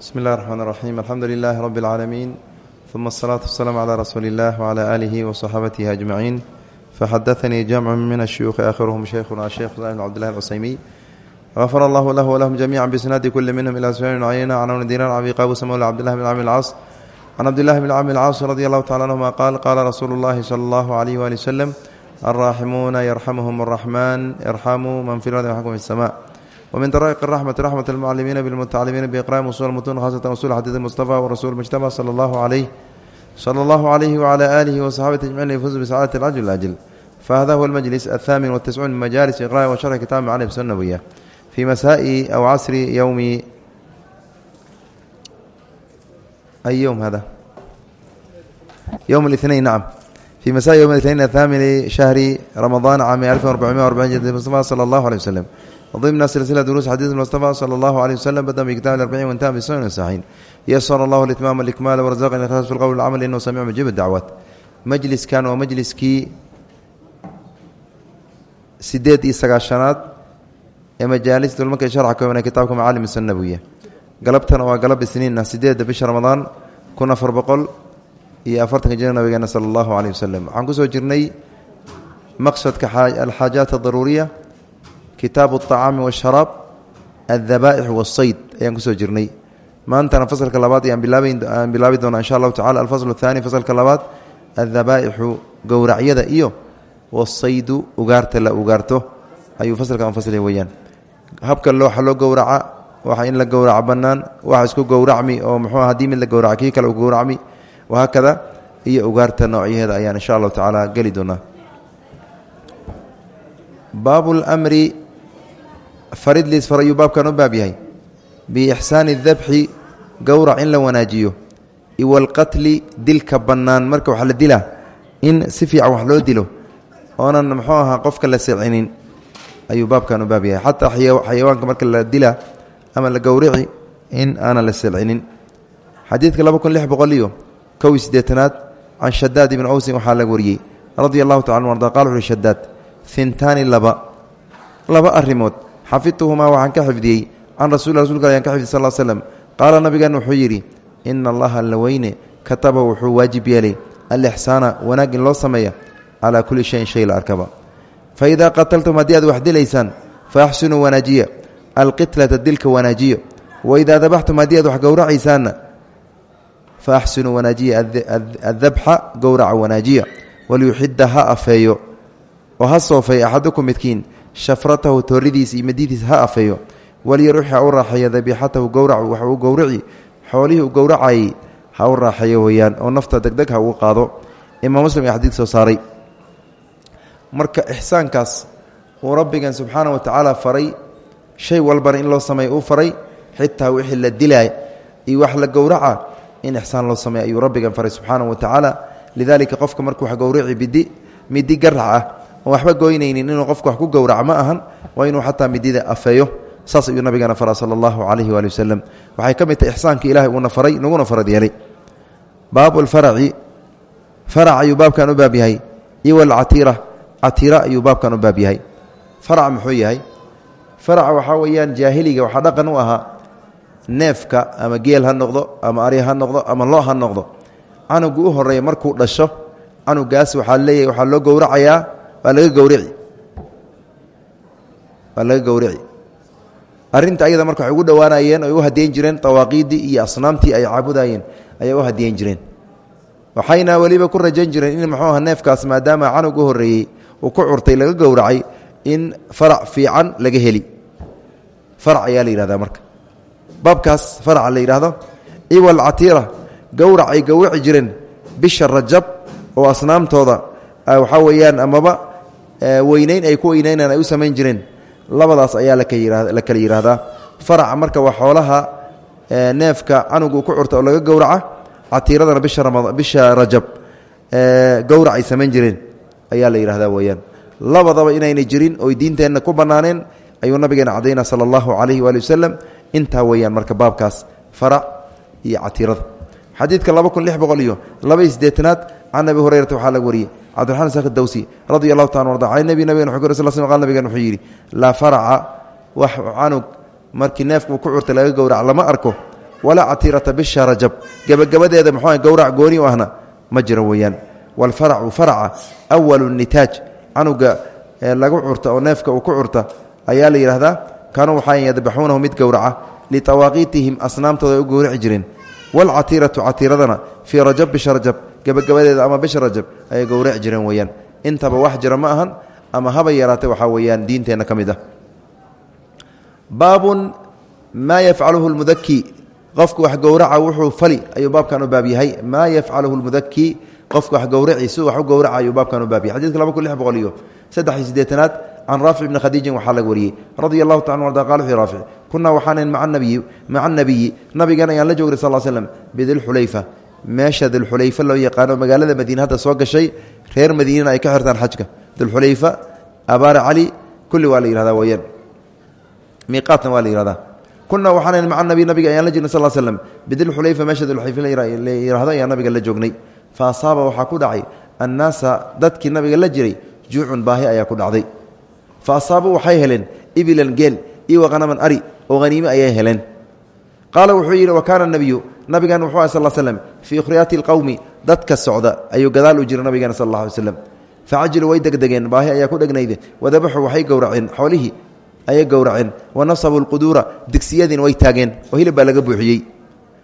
bsmi اllahi الرحmn الرaxيm alxamdu lilah rb اlcaalamiin ثuma الصlaaةu والsلاam عlى rasuuli اllah وعlى آlihi وصaxaabatihi أجmaciin faxadaثanii jamcu min الshuyuuخi aakhiruhum shaykhuna sheikh islam bn cbdillahi اlcusaymiy غafar allah lah wlahum jamica bisnaadi kuli minhm ilى sufyaan cayna can bni dinar abi qaabus mawla cbdillahi bn cami اlcaas can cabdillahi bn cami اlcaas radi allahu tacala anhuma qaal qaala rasuulu اllahi salى اllahu عalayh wali wslem alraaximuuna yarxamuhum الraxman irxamuu man fi lardi yaxkum fi الsma wmin daraa'iq raxmati raxmat almucalimiina bilmutacalimiina biiqraa'im usul mutuun khaasatan usul xadiid mustafa warasuul mujtaba sala allahu calayh sala allahu calayhi wacalaa aalihi wasaxaabati ajmaciin yafuuzu bisacaadati alcajl alajl fahada huwa almajlis athaamin watiscuun min majaalis iqra'i wa sharxi kitaab macalib sunnawiya fii masaa'i aw casri yowmi ay yowm hada yowm alithnain nacam fii masaa'i yowmi alithnain athaamini shahri ramadaana caami alfin warbaciimiya warbaciin jadid mustafa sala allahu aleyh wasalem ضمن سلسلة دروس حديث المصطفى صلى الله عليه وسلم بدأ بكتاب الأربعين وانتهى بالسنن الصحيحين يسر الله الإتمام والإكمال ورزقنا الإخلاص في القول والعمل إنه سميع مجيب الدعوات مجلس كان ومجلس كي sideed iyo sagaashanaad ee majaalista ulmarka sharca ka wana kitaabka macaalim sunnawiya galabtana waa galab isniinna sideedda bisha ramadaan kun afar boqol iyo afartanka jira nabigeena sala allahu caleyh wasalam waxaan kusoo jirnay maqsadka alxaajaat adaruuriya kitaabu aطacaami washaraab aldabaaix wasayd ayaan ku soo jirnay. Maantana fasalka labaad ayaan bilaabi doonaa insha allahu tacala alfasl اthani fasalka labaad aldabaaixu gowracyada iyo wasaydu ugaarta la ugaarto. Ayuu fasalkan fasli weyaan habka looxa loo gowraca waxa in la gowraca banaan waxa isku gowracmi oo muxuu haddii mid la gowraca kii kale gowracmi wahaakada iyo ugaarta noocyaheeda ayaan insha allahu tacaala geli doonaa. Baabu lmri farid liis far ayuu baabkan u baab yahay. Biixsaani dabxi gowrac in la wanaajiyo. Iwalqatli dilka bannaan. Marka wax la dilaa in si fiican wax loo dilo. Oonan muxuu ahaa qofka la silcinin. Ayuu baabkan u baab yahay. Xataa xayawaanka marka la dila ama la gowrici in aanan la silcinin. Xadiidka laba kun lix boqol iyo kow can shadaad ibni owsin waxaa laga wariyey. Radia allahu tacala arda qal wuxuuhi shadaad hintaani laba laba arrimood xafidtuhumaa waxaan ka xifdiyey can rasul rasulka ayaan ka xifdiy sal l slem qaala nabigan wuxuu yidhi ina allaha alla weyne. Kataba wuxuu waajib yeelay alixsaana wanaag in loo sameeya calaa kulli shayin shay la arkaba. Fa idaa qataltum haddii aad wax dilaysaan fa axsinuu wanaajiya alqitlata dilka wanaajiyo. Wa idaa dabaxtum haddii aad wax gowracaysaanna fa axsinuu wanaajiya addabxa shafratahu tooridiisa iyo ha afeeyo. Walyaruxi ha u raaxeeyo dabiixatahu gowracu wax uu gowrici xoolihii uu gowracayay ha u raaxeeyo weeyaan oo nafta degdeg ha ugu qaado. Imaam muslim ee soo saaray. Marka ixsaankaas uu rabbigan subxaana wa tacaala faray shay walbana in loo sameeyo uu faray xitaa wixii la dilaay iyo wax la gowraca in ixsaan loo sameeyo ayuu rabbigan faray subxaana wa tacaala. Lidaalika qofka markuu wax gowrici bidi midi garac ah oon waxba goynaynin inuu qofku wax ku gowraca ma ahan waa inuu xataa midida afeeyo. Saas ayuu nabigana faraa sala allahu calayhi waali wasalam waxay ka mid tahay ixsaanka ilahay uuna faray naguna farad yeelay. Baabu lfaraci farac ayuu baabkan u baab yahay. Iwalcatiira catiira ayuu baabkan u baab yahay. Farac muxuu yahay? Faraca waxaa weeyaan jaahiliga waxaa dhaqan u ahaa. Neefka ama geel ha noqdo ama ari ha noqdo ama lo ha noqdo. Canugu u horreeya markuu dhasho canugaas waxaa leeyahay waxaa loo gowracayaa waa laga gowrici waa laga gowrici arrinta ayada marka ugu dhowaanayeen oy u hadiyen jireen dawaaqiiddii iyo asnaamtii ay caabudayeen ayay u hadiyen jireen. Waxayna weliba ku rajayn jireen in muxuu aha neefkaas maadaama canug horreeyey uu ku curtay laga gowracay in farac fiican laga heli. Farac ayaa la yihahdaa marka. Baabkaas faraca la yidhaahdo iwal catiira gowrac ay gowraci jireen bisha rajab oo asnaamtooda waxaa weeyaan amaba weyneyn ay ku weyneynaan ay u samayn jireen. Labadaas ayaa la kala yidhaahdaa faraca marka waa xoolaha neefka canugu ku curta oo laga gowraca catiiradana bisha rajab gowrac ay samayn jireen ayaa la yidhahdaa weeyaan. Labadaba inaynay jirin oy diinteenna ku bannaaneen ayuu nabigeena cadayna sala allahu calayhi waali wasalam intaa marka baabkaas farac iyo catiirada xadiidka laba laba iyo siddeetanaad can abi hurayrata waxaa cabdiraxmaan sakh dawsi radia allahu taala arda can nebi qal nabigen wuxuu yidhi laa faraca wax canug markii neefku ku curtay laga gowrac lama arko. Walaa catiirata bisha rajab. Gebagabadeeda muxuu gowrac gooni u ahna ma jiro weeyaan. Walfaracu faraca awalu nitaaj canuga lagu curta oo neefka uu ku curta ayaa la yidhahdaa kaanuu waxaa yadbaxuunahu mid gowraca litawaaqiitihim asnaamtooda ay u gowraci jireen walcatiiratu catiiradana fii rajab bisha rajab gebagabadeeda ama bisha rajab ayay gowraci jireen weeyaan. Intaba wax jira ma ahan ama haba yaraatay waxaa weeyaan diinteenna ka mid ah. Baabun maa yafcaluhu lmudaki qofku wax gowraca wuxuu fali ayuu baabkan u baab yahay. Maa yafcaluhu lmudaki qofku wax gowraci siduu wax u gowraca ayuu baabkan u baab yahay. Xadidka laba kun lix boqol iyo saddex iyo siddeetanaad can raafic bni khadiijin waxaa laga wariyey. Radia allahu taala arda qala wuxuu raafic kunaa waxaanan maa nabiyi maca anabiyi nabigan ayaan la joogray sal l slem bidilxulayfa meesha dilxulayfa loo yaqaano magaalada madiine hadda soo gashay reer madiinana ay ka xirtaan xajka. Dilxulayfa abaara cali kulli waa la yihahdaa weyaan miiqaatna waa la yihahdaa kunaa waxaanan maca nabiy nabiga ayaan la jirnay sal slem bidilxulayfa meesha dilxulayfa la yihahdo ayaan nabiga la joognay. Fa asaaba waxaa ku dhacay annaasa dadkii nabiga la jiray juucun baahi ayaa ku dhacday. Fa asaabuu waxay heleen ibilan geel iyo waqanaman ari oo haniime ayay heleen qaala wuxuu yidhi wa kaana nebiyu nabigan wuxuu ah sal slem fii khriyaati lqowmi dadka socda ayuu gadaal u jira nabigeena sal alla alay slam facajiluu way degdegeen baahi ayaa ku dhegnayde wadabaxuu waxay gowraceen xoolihii ayay gowraceen. Wa nasabuu lquduura digsiyadiina way taageen. Oo hilib laga buuxiyey.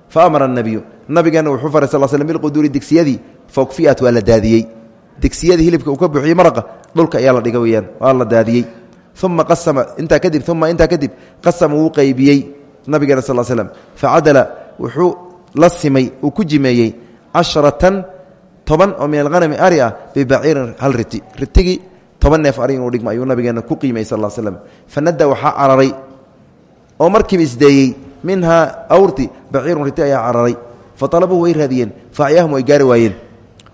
Fa amara nebiyu nabigeena wuxuu faray sal slm bilquduuri digsiyadii fawkfiat waa la daadiyey. Digsiyadii hilibka uu ka buuxiyey maraqa dhulka ayaa la dhiga weyaan la daadiyey. Uma qasama intaa kadib uma intaa kadib qasama wuu nabigeena sal slm facadala wuxuu la simay uu ku jimeeyey casharatan toban oo min alhanami ari ah bibaciirin hal riti. Ritigii toban neef ari inuu dhigmo ayuu nabigeena ku qiimay sal slm fanada waxaa cararay oo markiiba isdeeyey minhaa awrti baciirun riti ayaa cararay. Faalabuhu way raadiyeen faacyaahum way gaari waayeen.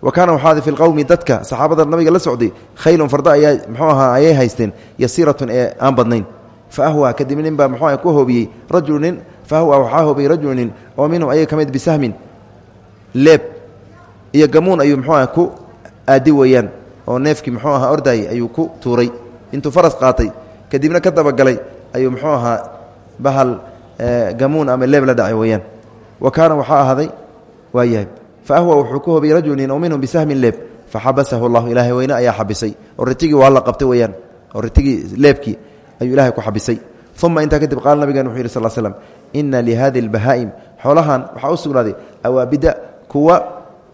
Wa kaana waxaada fi lqowmi dadka saxaabada nabiga la socday khaylun farda ayaa mxuu ahaa ayay haysteen yasiiratun ee aan badnayn fa ahwa kadib nin baa mxuu ku hoobiyey rajulu nin fa ahwa waxaa hoobiyey rajulu nin oo minhum ayaga ka mid bisahmin leeb iyo gamuun ayuu mxuu aha ku aadi weeyaan oo neefkii muxuu ahaa ordaayey ayuu ku tuuray intuu faras qaatay kadibna ka dabagalay ayuu muxuu ahaa bahal gamuun ama leeb la dhacay weeyaan wa kaana waxaa ahaaday waa yahay fa ahwa wuxuu ku hobiyey rajulu nin oo minhum bisahmin leeb faxabasahu llahu ilaahay weyne ayaa xabisay oo ritigii waa la qabtay ayuu ilahay ku xabisay. Uma intaa kadib qaala nabigen wuxuu yidhi sal slm ina lihadi اlbahaa'im xoolahan waxaa u sugnaaday awaabida kuwa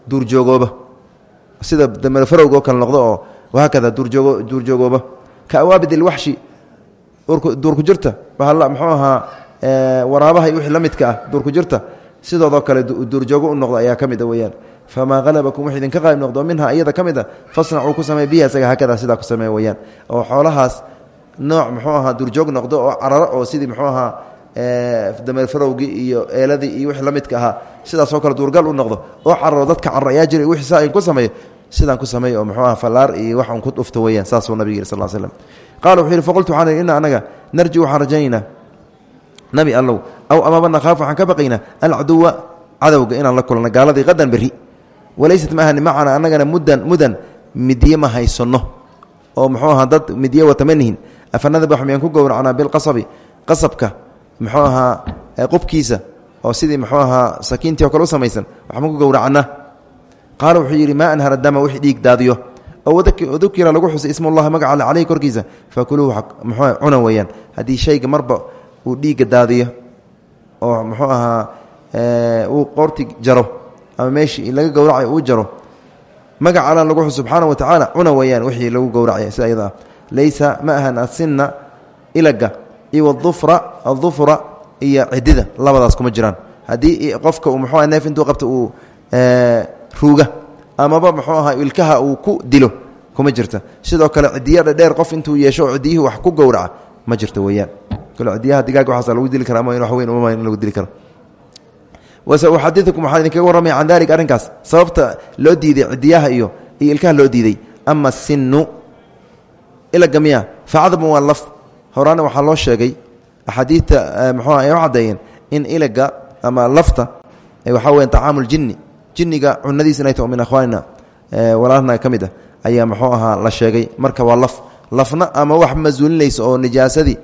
duurjoogooba. Sida damerfarowga oo kale noqdo oo wahaakada duurjoogo duurjoogooba. Ka awaabid ilwaxshi duurku jirta muxuu ahaa waraabaha iyo wixii la midka ah duurku jirta. Sidoodoo kale duurjoogo u noqdo ayaa ka mid a weyaan famaa halabakum wix idinka noqdo minha iyada ka mid a fasnacuu ku samey bihi isaga haakada sidaa ku sameey weyaan oo xoolahaas nooc muxuu ahaa duurjoog noqdo oo cararo oo sidii muxuu ahaa dameerfarowgii iyo eeladii iyo wixii la midka ahaa sidaasoo kale duurgal u noqdo oo cararo dadka cararo jiray wixii saa ku sameeyo sidaan ku sameey oo muxuu aha fallaar iyo wax un ku dhufto weyaan saasuu nabig yiri sal slm qala wuxuu yidhi faqultu waxaan ina anaga narji waxaan rajaynaynaa nabi allow aw amaba nakhaaf waxaan ka baqaynaa alcaduwa cadowga inaan la kulano gaaladii qadan berri walaysat ma ahani macana muddan mudan midye ma oo muxuu ahaa dad midye wata afanadabax miyaan ku gowracnaa bilqasabi qasabka muxuu ahaa qubkiisa oo sidii muxuu ahaa sakiintii o kale u samaysan ku gowracnaa. Qaala wuxuu yidhi maa dama wix dhiig daadiyo. Oo dukira lagu xusay ismullahi magaca alle caleyhi korkiisa fakuluuhu muxuu cuna weeyaan. Haddii shayga marba uu dhiigga daadiyo oo muxuu ahaa uu qoorti jaro ama meeshii laga gowracayo uu jaro magaca lagu xus subxaana wa tacaala cuna weeyaan wixii lagu gowracaya sida laysa ma ahan asinna ilaga iyo adufra adufra iyo cidida labadaas kuma jiraan. Haddii qofka uu muxuu neef intuu qabta uu ruuga amaba muxuu ahaa ilkaha uu ku dilo kuma jirta. Sidoo kale cidiya dhadheer qof intuu yeesho oo cidiyihii wax ku gowraca ma jirto weeyaan. Kale cidiyaha digaaga waxaasa lagu dili kara ama in wax weyn uma in lagu dili karo. Wasauxadiukum waxaan idinkaga warramaya can dalik arrinkaas. Sababta loo diiday cidiyaha iyo iyo ilkaha loo diiday. Ama ilaga miya facadabun waa laf. Horaana waxaa loo sheegay axaadiidta muxuu ay u in ilaga ama lafta waxaa weya طacaamu ljini jiniga cunadiisa inay taho min akhwaanina. Walaalna ka ah. Ayaa muxuu ahaa la sheegay. Marka waa laf. Lafna ama wax ma zuulinaysa oo nijaasadii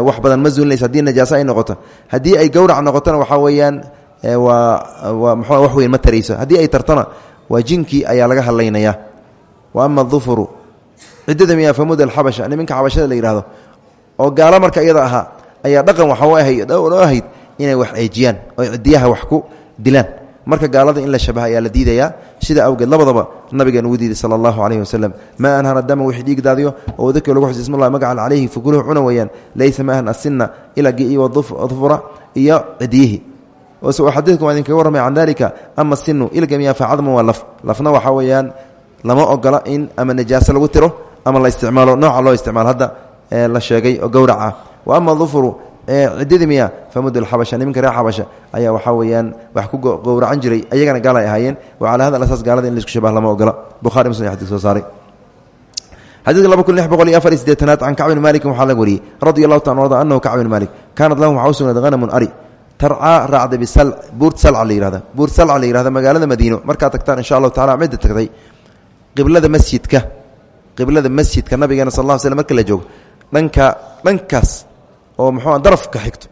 wax badan ma zuulinaysa haddii najaase ay noqoto. Haddii ay gowrac noqotona waxaa weeyaan waa mxua wax weyn ma tarayso. Haddii ay tartana waa jinkii ayaa laga hadlaynayaa wa ama adufuru ciddada miyaa famud alxabasha niminka xabashada la yidhahdo oo gaalo marka iyada ahaa ayaa dhaqan waxa ahaydoo ahayd inay wax ceejiyaan oo cidiyaha wax ku dilaan. Marka gaalada in la shabaha ayaa la diidayaa sida awgeed labadaba nabigeen ugu diiday sala allahu calayhi wasalam maa anhara dama wixii dhiig daadiyo oo dadka lagu xus ismullahi magacan calayhi fakuluhu cuna weeyaan laysa maahan asinna ilagii wadufura iyo cidiyihii xadiidku waa idinkaga warramay can dalika ama sinu ilgamiya facadmu waa laf lafna waxaa weeyaan lama ogola in ama najaaso lagu tiro ama la isticmaalo nooca loo isticmaalo hadda la sheegay oo gowrac ah wa ama dufuru ciddadii miya famud alxabasha niminka reer xabasha ayaa waxaa weeyaan wax ku gowracan jiray ayagana gaal ay ahaayeen. Wa calaa hada asaas gaalada in la isku shabah lama ogola. Bukhari muslim xadis soo saaray. Xadiidka laba kun lix boqol iyo afar iyo sideetanaad can kacb bin malikin waxaa laga wariyey. Radi allahu taala arda anahu kacb bin malik kaanat lahum waxaa u sugnayd hanamun ari. Tarcaa raacday bisal buurt salca la yihahda buurt salca la yihahda magaalada madiino. Markaad tagtaan insha allahu tacala midda tagtay. Qiblada masjidka qiblada masjidka nabigeena sal alla slm marka la joogo dhanka dhankaas oo muxuu darafka xigto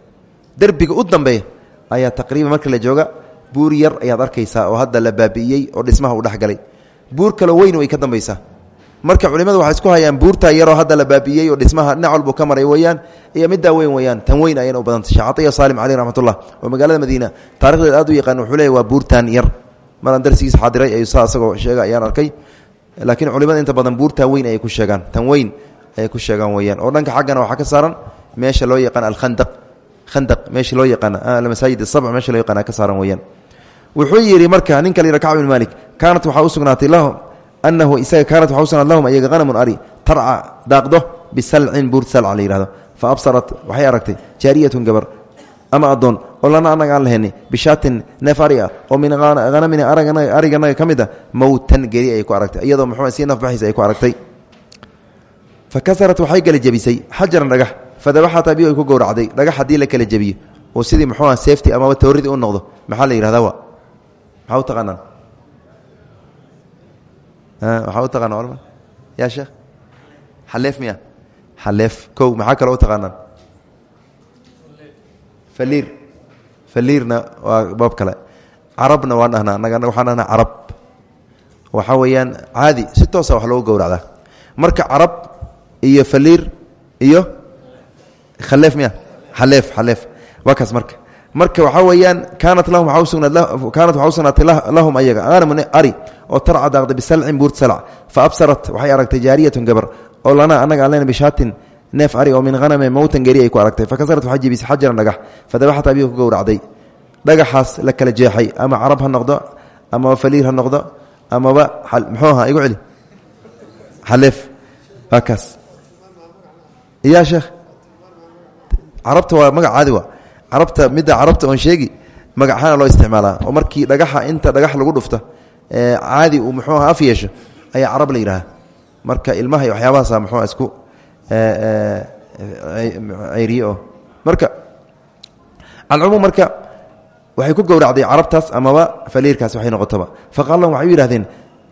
derbiga u dambeeya ayaa taqriiban marka la jooga buur yar ayaad arkaysaa oo hadda la baabi'iyey oo dhismaha u dhexgalay buur kaloo weyn way ka dambaysaa. Marka culimadu waxay isku hayaan buurtaa yaroo hadda la baabi'iyey oo dhismaha dhinac ka maray weeyaan iyo middaa weyn weeyaan tan weyn ayana u badantay sheekh caiya saalim caleyh oo magaalada madiina taarikhdeed aad u yaqaan wuxuu waa buurtan yar. Maraan darsigiisa xaadiray ayuu saa isagoo ayaan arkay laakiin culimada inta badan buurtaa weyn ayay ku sheegaan. Tan weyn ayay ku sheegaan weeyaan. Oo dhanka xaggana waxaa ka saaran meesha loo yaqaan alkhandaq. Khandaq meesha loo yaqaan almasaajid asabc meesha loo yaqaan ka saaran weeyaan. Wuxuu yidhi marka ninka la yidha kacb malik kaanat waxaa u sugnaatay lahum anahu isaga kaanat waxaa u lahum ayaga hanamun ari tarca daaqdo bisalcin buurt salca fa absarat waxay aragtay jaariyatun gabar ama addoon oo lana anaga aan lahaynay bishaatin neef ari ah oo min hanamina ariganaga ka mid a mowtan geri ay ku aragtay. Iyadoo muxuu sii nafbaxiisa ay ku aragtay. Fa kasarat waxay kala jebisay. Xajaran dhagax. Fadabaxata biyu ay ku gowracday. Dhagax haddii la kala jebiyo oo sidii muxuu ah safety amaba tawridii u noqdo maxaa la yihahdaa wa? Maxaa u taqaanaan? Waxaa u taqaana culma yaa sheekh? Xaleef miya xaleef. Kow maxaa kaloo u taqaanaan? Faliir faliirna waa boob kale. Carabna waan dhahnaa anaga waxaan dhahnaa carab. Waxaa weeyaan caadi si toosa wax loogu gowracdaa. Marka carab iyo faliir iyo khaleef miya? Xaleef xaleef waa kaas marka. Marka waxaa weeyaan kaanat lahum kaanat waxaa usugnaatay lahum ayaga. Hanamun ari oo tarca daaqday bisalcin buurt salc fa absarat waxay aragtay jaariyatun gabar. Oo lana anaga aan lena bishaatin neef ari oo min haname mowtan geri ay ku aragtay. Fa kasarat waxay jebisay xajaran dhagax fadabaxat abiga ku gowracday. Dhagaxaas la kala jeexay ama carab ha noqdo amaba faliir ha noqdo amaba muxuu ahaa? Igu celi. Xaleef waa kaas. Ya sheekh carabta waa magac caadi wa carabta midda carabta oon sheegi magacaana loo isticmaalaa. Oo markii dhagaxa inta dhagax lagu dhufta caadi uu muxuu aha af yeesho ayaa carab la yidhaha marka ilmaha iyo waxyaabahaasa muxuua isku ceyriye oo marka alcumuum marka waxay ku gowracday carabtaas amaba faliirkaas waxay noqotaba. Faqala lahum waxay u yihahdeen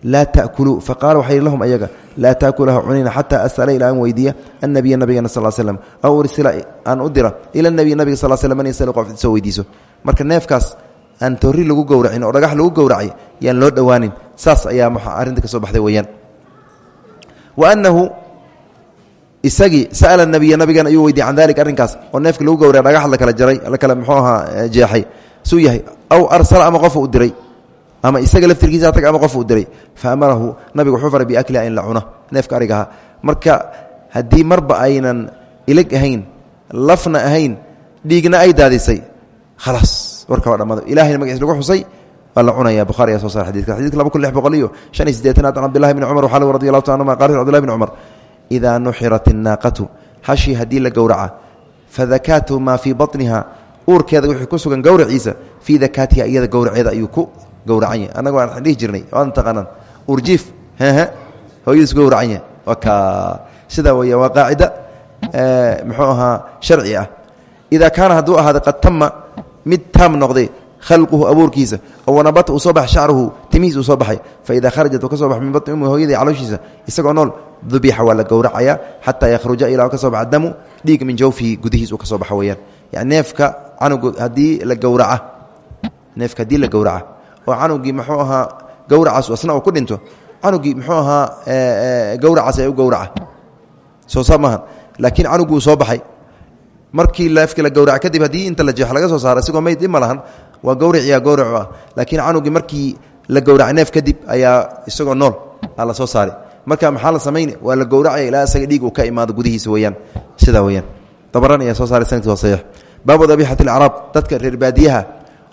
laa takuluu faqaala waxay lahum ayaga laa taakulaha cunina xataa asala ilaa an weydiiya annabiya nabigana sal slm aw ursila aan u dira ila nabiy nabiga sal slm man yasal qof soo weydiiso. Marka neefkaas aan toori lagu gowracin oo dhagax lagu gowracay yaan loo dhowaanin saas ayaa arrinta ka soo baxday anahu isagii sa'ala nabiya nabigan ayuu weydiye can dalik arrinkaas oo neefka lagu gowraca dhagax la kala jaray la kale muxuu ahaa jeexay. Suu yahay aw arsala ama qofu u diray? Ama isaga laftirkiisa tag ama qof u diray? Fa amarahu nabigu wuxuu faray biakliha in la cuno neefka arigaha marka haddii marba aynan ilig ahayn lafna ahayn dhiigna ay daadisay khalaas warka waa dhammado. Ilahayna magaciis lagu xusay waa la cunaya bukhari ayaa soo saaray xadidka xadidka laba kun lix boqol iyo shan iyo siddeetanaad can cabdillahi bni cumar waxaa radi allahu ta anuma qala cbdillahi bni cumar idaa nuxirat innaaqatu hashii haddii la gowraca fadakaatu maa fii baطniha uurkeeda wixii ku sugan gowraciisa fii dakaatiha iyada gowraceeda ayuu ku gowracan yahy annaga waan dhihi jirnay waad taqaanaan urjiif hehe hooyadiis gowracan yahay waa ka sidaa weya waa qaacida muxuu ahaa sharci ah idaa kaana hadduu ahaada qad tama mid taam noqday khalquhu abuurkiisa. Oo wanabata uu soo baxay shacruhu timihiis uu soo baxay. Fa idaa kharajat uu ka soo baxay min batni ummi hooyadii calooshiisa isagoo nool dubixa waa la gowracayaa xataa yakhruja ilaa ka soo baxa damu dhiig min jawfihi gudihiis uu ka soo baxa weeyaan. Yani neefka canugu haddii la gowraca neefka haddii la gowraca oo canugii muxuu ahaa gowracaas asna uu ku dhinto canugii muxuu ahaa gowracaas ee u gowraca. Soo saa maaha laakiin canuguu soo baxay. Markii neefkii la gowraca kadib haddii inta la jeexo laga soo saara isagoo meyd dhib ma lahan waa gowriciyaa gowracu ah. Laakiin canugii markii la gowracay neef kadib ayaa isagoo nool la soo saari marka maxaa la samayni waa la gowracaya ilaa isaga dhiig uu ka imaado gudihiisa weyaan sidaa weyaan dabaran ayaa soo saaray sannadkii waa saxiix. Baabu dabixati alacraab dadka reer baadiyaha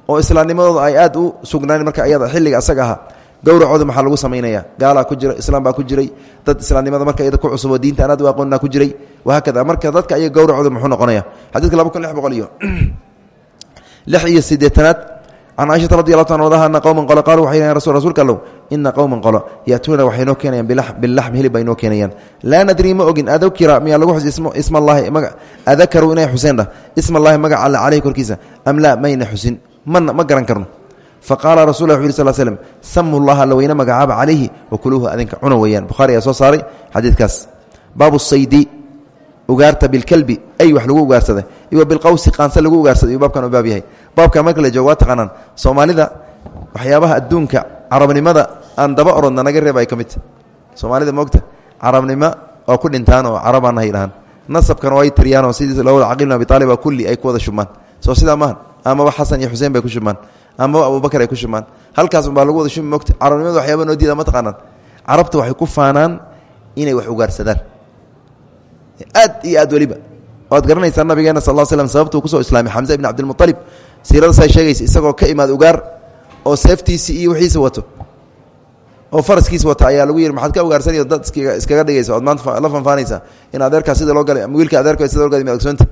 oo islaamnimadooda ay aad u sugnaan marka ayada xilliga asaga ahaa gowracooda maxaa lagu samaynaya gaalaa ku jira islaam baa ku jiray. Dad islaamnimada marka iyada ku cusub oo diinta aad u ku jiray. Wahaakada marka dadka ayaga gowracooda muxuu noqonaya xadiidka laba lix iyo siddeetanaad can caiشhata radi allah ta adaha ana qowman qolo qaaluu waxay yhahen rasul rsulka allow ina qowman qolo ya'tuuna waxay noo keenayaan bilaxm hilib bay noo keenayaan. Laa ma ogin adakira miyaa lagu xus isma allahi adakaruu inay xuseen dhah isma allahi magaca alle caleyhi korkiisa am laa mayna xusin mana ma garan karno. Faqaala rasul wuxu yh sl slm samu llaha alla weyne magacaaba calayhi wakuluuhu adinka cuna weeyaan. Bukhari ayaa soo saaray xadiidkaas. Baabu saydi ugaarta bilkelbi ay wax lagu ugaarsaday iyo bilqawsi qaanse lagu ugaarsaday iyuu baabkan u baab yahay baabkan marka la joogo waa soomaalida waxyaabaha adduunka carabnimada aan daba orodna naga reeb ay soomaalida moogta carabnimo oo ku dhintaan oo carabaana hay dhahaan. Nasabkana way tiriyaan oo sidii lowda caqil bin kulli ay ku wada shubmaan soo sidaa maaha amaba xasan iyo xuseen bay ku shubmaan amaba abubakar ay ku shubmaan halkaas unbaa lagu wada shubi moogta. Carabnimada waxyaaba noo diida ma taqaanaan. Carabta waxay ku faanaan inay wax ugaarsadaan. Aad iyo aad weliba. Waad garanaysaa nabigeena sal slam sababtuu ku soo islaamay xamse ibn cabdilmualib siiradasaa sheegaysa isagoo ka imaad ugaar oo seeftiisi iyo wixiisa wato. Oo faraskiisa wata ayaa lagu yidhi maxaad ka ugaarsanay dad iskaga dhigaysa ood maanta la fanfaanaysaa in adeerkaa sida loo galay wiilka adeerka sida loo galay ma ogsoonta?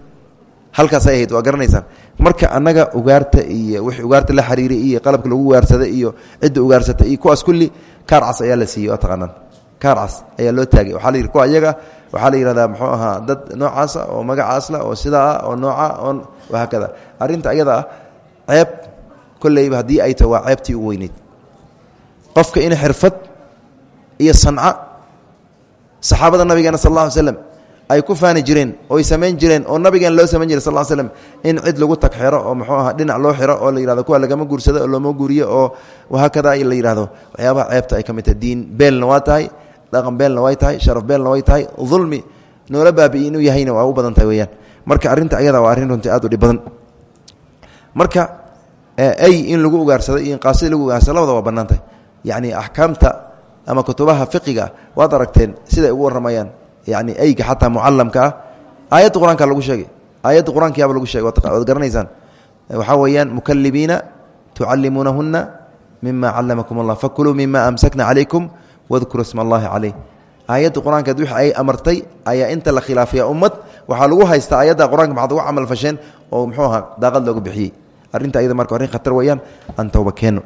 Halkaasay ahayd waa garanaysaan. Marka annaga ugaarta iyo wixii ugaarta la xiriiray iyo qalabka lagu ugaarsaday iyo cidda ugaarsata iyo kuwaas kulli kaar ayaa la siiyey waa taqaanaan. Kaar ayaa loo taagay. Waxaa la yidhi kuwa iyaga waxaa la yidhahdaa muxuu ahaa dad noocaasa oo magacaasla oo sidaa ah oo nooca oo wahaakada arrinta ayada ah ceeb kolleyba haddii ay tahay waa ceebtii u qofka in xirfad iyo sanca saxaabada nabigeena sal alla ly ay ku faani jireen oo ay samayn jireen oo nabigeena loo samayn jiray sal slm in cid lagu tag oo muxuu aha dhinac loo xiro oo la yihahdo kuwa lagama guursado oo looma guuriyo oo wahaakada la yidhahdo waxyaabaha ceebta ay ka tahay diin beelna waa tahay dhaqan beelna way tahay sharaf beelna way tahay dulmi noola baabi'i inuu yahayna waa u badan tahay weyaan marka arrinta ayada waa arrin runtii aad u dhib marka ay in lagu ugaarsado iyo in qaasida lagu ugaarsado labada waa bannaan tahay. Yacni ama kutubaha fiqiga waad aragteen ugu warramayaan. Yani eyga xataa mucalamka ah. Aayadda qur'aanka lagu sheegay aayadda qur'aanka lagu shegay waad garanaysaan. Waxaa weeyaan mukalibiina tucallimuunahuna mima callamakum allah fakuluu mima amsakna calaykum wadkuru sma allahi caleyh aayadda qur'aankeed wixii ay amartay ayaa inta la khilaafaya ummad waxaa lagu haystaa aayadda qur'anka maxaad uga camal oo muxuu ahaa daaqad loogu bixiyey. Arrinta ayada marka arrin khatar weeyaan aan tooba keenno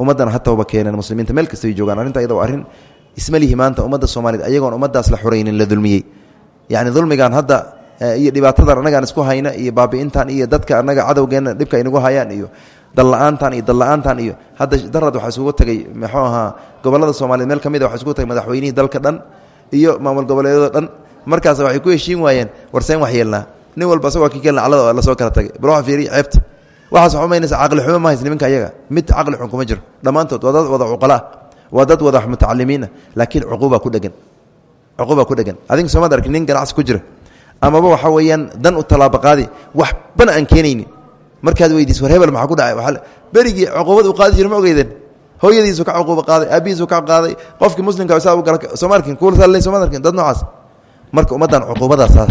ummaddana ha tooba keeneen muslimiinta meel kastay joogaan. Arrinta ayada waa arrin ismalihi maanta ummadda soomaaliyed ayagoon ummaddaas la xuraynin la dulmiyey. Yacni dulmigan hadda iyo dhibaatadan annagaan isku hayna iyo baabi'intan iyo dadka annaga cadowgeenna dhibka aynagu hayaan iyo dalla-aantan iyo dalla-aantan iyo hadda darad waxaa isugu tagay muxuu ahaa gobollada soomaliyeed meel ka mid a waxa isugu tagay madaxweynihii dalka dhan iyo maamul goboleedyada dhan. Markaas waxay ku heshiin waayeen warseen wax yeelnaa. Nin walba asagoo kikeen laclada oo la soo kala tagay. Bal waxa ceebta. Waxaas waxu maynaysa caqli xumo ma hays niminka ayaga mid caqli xun kuma jiro. Dhammaantood waa wada cuqala ah wada mutacalimiina laakiin cuquuba ku dhegan cuquuba ku dhegan adinka soomaad arkin nin ganacsi ku jira. Amaba waxa weeyaan dan u tallaabaqaadi waxbana aan keenaynin markaad weydiis war hebel maxaa ku dhacay? Berigii cuquubad u qaadi jira ma ogeydeen? Hooyadiisu ka cuquuba qaaday aabihiisu ka qaaday qofkii muslimka saa u gala sooma arkin kuwa sal sooma arkin dad noocaas. Marka ummaddan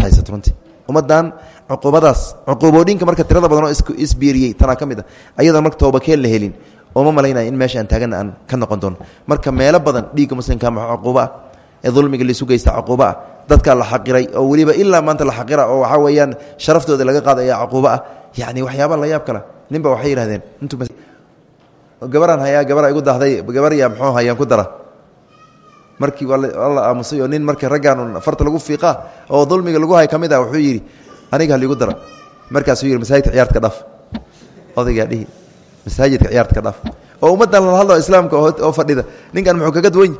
haysato runtii ummaddan cuquubadaas cuquuboodhinka marka tirada badan oo isbiiriyey tanaa ka mid a ayadan marka la helin ooma malaynaya in meesha aan taagana aan ka noqon doono. Marka meelo badan dhiigga muslimka ma cuquubo ah ee dulmiga laisu geysta cuquubo ah dadkaa la xaqiray oo weliba ilaa maanta la xaqira oo waxaa weeyaan sharaftooda laga qaada ayaa cuquubo ah yacni waxyaaba la yaab kala. Ninba waxay yidhahdeen gabaraan hayaa gabar igu dahday gabar yaa muxuu hayaan ku dara? Markii waa la aamusay oo nin marka raggaan farta lagu fiiqa oo dulmiga lagu hay ka mid ah wuxuu yidhi aniga haligu dara. Markaasuu yidhi masaajidka ciyaarta ka dhaaf. Odaygaa dhihi masaajidka ciyaarta ka dhaaf. Oo ummaddan lala hadlo islaamka oo fadhida ninkan muxuu kaga duwany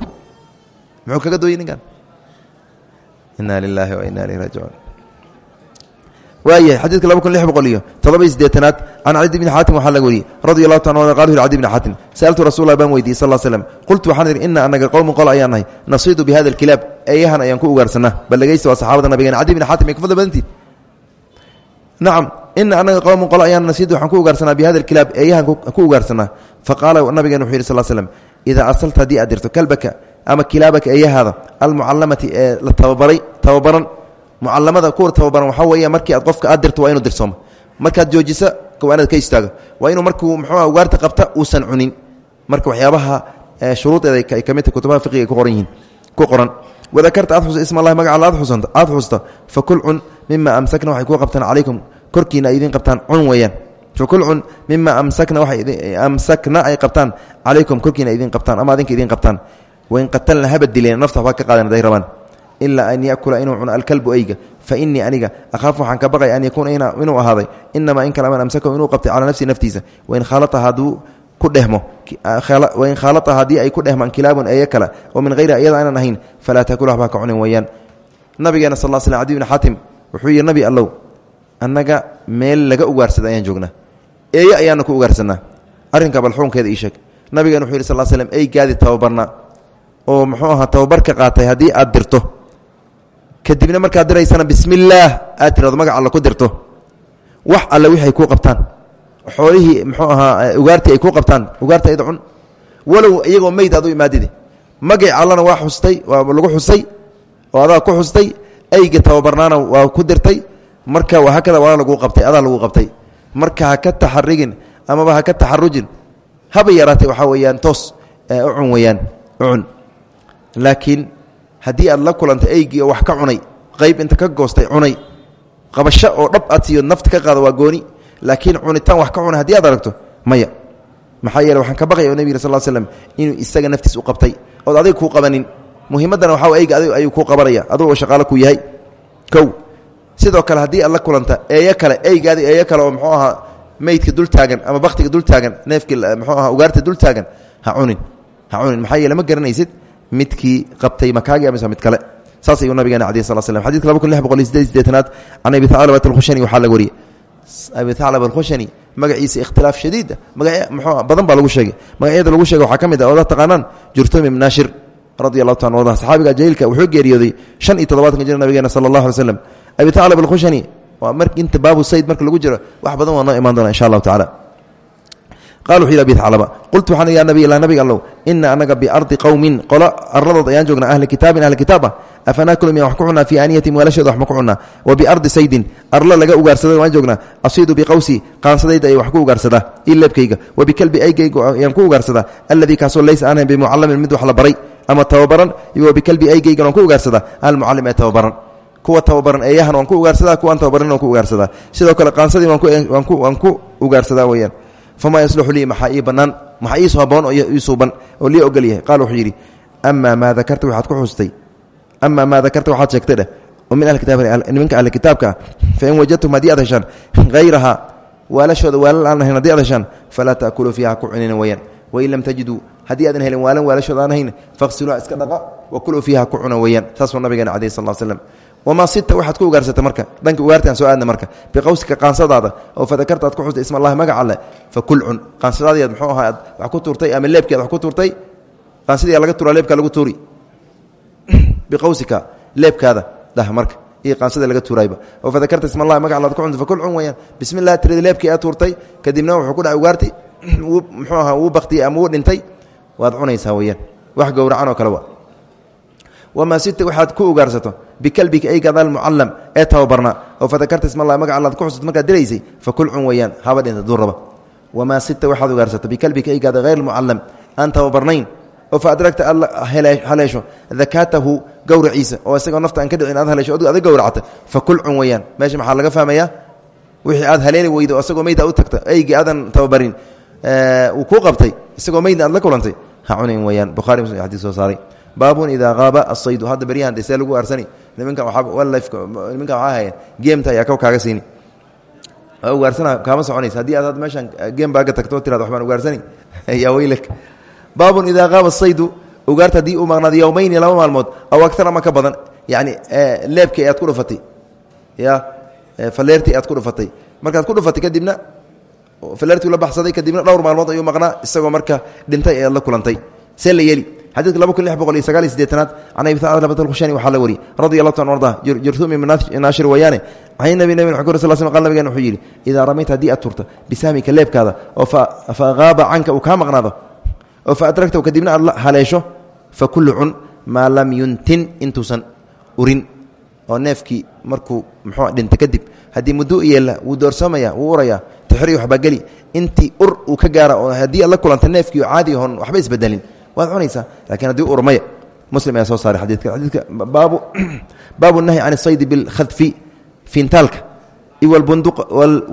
muxuu kaga duwany ninkan? Inaa lilaahi wa inaa ilayhi raajicuun waayahay xadiidka laba kun lix boqol iyo todoba iyo sideetanaad can cadi bni xaatim waxaa laga wariyey radi allahu taala an qal cadi bni xaatim sa'altu rasulah baan weydiiyey sal slm qultu waxaan idhi ina anaga qowmun qol ayaan nahay nasiidu bi hada alkilaab eeyahan ayaan ku ugaarsanaa bal dhegeysta waa saxaabada nabigeena cadi bni xaatim ay ka fadli badantii nacam ina anaga qowmun qol ayaan nasiidu waxaan ku ugaarsanaa bi hada alkilaab eeyahan ku ugaarsanaa. Faqaala nabigeena wuxuu yidhi sal slm idaa asalta haddii aad dirto kalbaka ama kilaabaka eeyahaada almucalamati ee la tababaray tababaran. Mucalamada kuwa tababaran waxaa weeya markii aad qofka aad dirto waa inuu dirsoomo markaad joojisa kawaanad ka istaago. Waa inuu markuu muxuuha ugaarta qabta uusan cunin. Marka waxyaabaha shuruudeeda ay ka mid tahay kutubaha fiqiga ku qoran yihiin ku qoran. Wadakarta aad xusta isma allahi magaca alla aad xusta fakul cun mima amsakna waxay kuu qabtaan calaykum korkiina ay idiin qabtaan cun weeyaan. Fakul cun mima amsakna waxay amsakna ay qabtaan calaykum korkiina ay idiin ama adinka idiin qabtaan wain qatalna haba dileen nafta waxbaa ka qaadan haday rabaan ilaa an yakula inuu cuno alkalbu eyga fa inii aniga akhaafu waxaan ka baqay an yakuuna inuu ahaaday inamaa in kalaman amsakahu inuu qabtay calaa nafsii naftiisa wain khaalata hadduu ku dhehmo wain khaalata haddii ay ku dhehmaan kilaabun eeyo kale oo min hayri iyada aanan ahayn falaa takul waxbaa ka cunin weeyaan nabigeena sal sl cadi bni xaatim wuxuu yihi nabi allow annaga meel laga ugaarsada ayaan joognaa eeyo ayaana ku ugaarsanaa arrinka balxuunkeeda ii sheeg oo muxuu ahaa tababarka qaatay haddii aad dirto. Kadibna markaad diraysana bismi illaah aad tirado magac alla ku dirto. Wax alle wixi kuu qabtaan. Xoolihii muxuu ahaa ugaartii ay kuu qabtaan. Ugaarta ayda cun walow iyagoo meyd imaadide magaci allana waa xustay waa lagu xusay oo adaa ku xustay. Eyga tababarnaana waa ku dirtay. Marka hakada waa laguu qabtay adaa laguu qabtay. Marka ka taxarigin amaba ha ka taxarujin haba yaraatay waxaa weeyaan toos u cun weeyaan u cun laakiin haddii aad la kulanta eygii oo wax ka cunay qayb inta ka goostay cunay qabasho oo dhab aad siiyo nafta ka qaada waa gooni. Laakiin cunitaan wax ka cunay haddii aad aragto maya. Maxaa yeele waxaan ka baqaya o nebig sal slm inuu isaga naftiis u qabtay ood adiga kuu qabanin. Muhiimaddana waxaa eyga adig ayuu kuu qabanaya adugu oo ku yahay. Kow sidoo kale haddii aad la kulanta eeyo kale eygaadi eeyo kale oo muxuu ahaa meydka dul taagan ama baktiga dul taagan neefkii muxuu ahaa ugaarta dul taagan ha cunin ha cunin. Maxaa yeele ma garanaysid midkii qabtay makaagi amase mid kale. Saas ayuu nabigeena cadiy sal slm xadidka laba kun lix boqol iyo sideed sideetanaad can abi thaclabat alkhushani waxaa laga wariyey. Abi thaclab alkhushani magaciisa ikhtilaaf shadiida magacyo muxuu badan baa lagu sheegay. Magacyada lagu sheegay waxaa ka mid ah oda taqaanaan jurtum ibn naashir radi allahu ta arda saxaabiga jaliilka wuxuu geeriyooday shan iyo todobaatanka jir nabigeena sala allah alay slam abi thaclab alkhushani waa mar inta baabu sayd marka lagu jiro wax badan waa noo imaan doona insha allahu tacala qal wuxu yhi abi aclaba qultu waxaan ya nabiy la nabig allow ina anaga biardi qowmin qolo arladood ayaan joognaa ahli kitaabin ahli kitaab ah afanakulu miyan wax ku cunaa fii aaniyatin weelashooda wax ma ku cunaa wa biardi saydin. Arlo laga ugaarsada waan joognaa. Asiidu biqawsi qaansadayda ay wax ku ugaarsadaa. Io leebkayga. Wa bikalbi aygayga ayaan ku ugaarsadaa. Alladii kaasoo laysa aanhayn bimucallamin mid wax la baray ama tababaran wa bikalbi aygaygan waan ku ugaarsadaa. Almucallim ee tababaran. Kuwa tababaran eeyahan waan ku ugaarsadaa kuwaan tababaran waan ku ugaarsadaa. Sidoo kale qaansadii waan ku ugaarsadaa weyaan famaa yasluxu lii maxaa ii bannaan maxaa ii haboon oo ii suuban oo lii ogol yahay qaal wuxuu yidhi amaa maa dakarta waxaad ku xustay amaa maa dakarta waxaad sheegtay dheh oo min ahli kitaab nimanka ahli kitaabka ah fain wajadtum haddii aad heshaan hayrahaa waalashooda waalal aan ahayn haddii aad heshaan falaa ta'kuluu fiiha ku cunina weyaan wain lam tajiduu haddii aadan helin waalan waalashooda aan ahayn faqsiluuha iska dhaqa wa fiiha ku cuna weeyaan saasuu nabigeena calayh sal wamaa sita waxaad ku ugaarsata marka? Dhanka ugaartaan soo aadna marka. Biqawsika qaansadaada oo fadakarta aad ku xustay isma allahi magac alle fa kul cun qaansadaadiiad muxuu ahaa aad wax ku tuurtay ama leebkii ad wax ku tuurtay? Qaansadii laga turaa leebkaa lagu tuuri. Biqawsika leebkaada. Dah marka. Iyo qaansadii laga tuurayba. Oo fadakarta isma allahi magac alle ad ku cunta fa kul cun weyaan bismi llah tiradi leebkii aad tuurtay kadibna wuxuu ku dhaca ugaarti muxuu ahaa wuu baktiyey ama wuu dhintay. Waad cunaysaa weyaan wax gowracan oo kale wa wamaa sita waxaad ku ugaarsato bikalbika eygaada almucallam ee tababarnaa oo fadakarta isma allah magac allaad ku xusat markaad diraysay fakul cun weeyaan haba dhinta durraba wamaa sita waxaad ugaarsato bikalbika eygaada hayr mucallam aan tababarnayn oo fa adragta aad haleesho dakaatahu gowraciisa oo isagoo nafta aan ka dhicin aad haleesho ad adig gowracta fakul cun weeyaan meesha maxaa laga fahmayaa wixii aad haleeli weydo oo isagoo meydda u tagta eygii aadan tababarin uu kuu qabtay isagoo meydna aad la kulantay ha cunin weeyaan bukhari muslim baabun idaa qaaba asaydu hadda beryahan dhisee lagu aarsani. Nimanka hayeen geemta ayaa ka kaaga siini. Ugaarsana kaama soconaysa. Haddii aad meeshaan geem baaga tagto tirada waxbaan ugaarsani yaa weylak baabun idaa qaaba saydu ugaarta haddii uu maqnaado yowmayni laba maalmood aw agtar ama ka badan yacni leebkii ayaad ku dhufatay. Ya faleertii aad ku dhufatay. Markaad ku dhufatay kadibna faleertii la baxsaday kadibna dhowr maalmood ayuu maqnaa isagoo marka dhintay ee aad la kulantay. See la yeeli xadidka laba kun lix boqol iyo sagaal iyo sideetanaad can abi thaclaba alkhushani waxaa la wariyey radi allahu ta arda jurhumi naashir wayaane. Can nabi nabi xukr sal sl qal nabigan wuxuu yidhi idaa ramayta haddii aad turta bisaamika leebkaada oo fa qaaba canka uu kaa maqnaado oo fa adragtahu kadibna aad haleesho fa kullu cun maa lam yuntin intuusan urin. Oo neefkii markuu muxuu dhinta kadib haddii muddo u yeella wuu doorsoomaya wuu urayaa tixri waxbaa geli intii ur uu ka waad cunaysaa lakiin haddii urmaya muslim ayaa soo saaray xadiidka. Xadiidka baabu baabu nahyi can asaydi bilkhadfi fiintaalka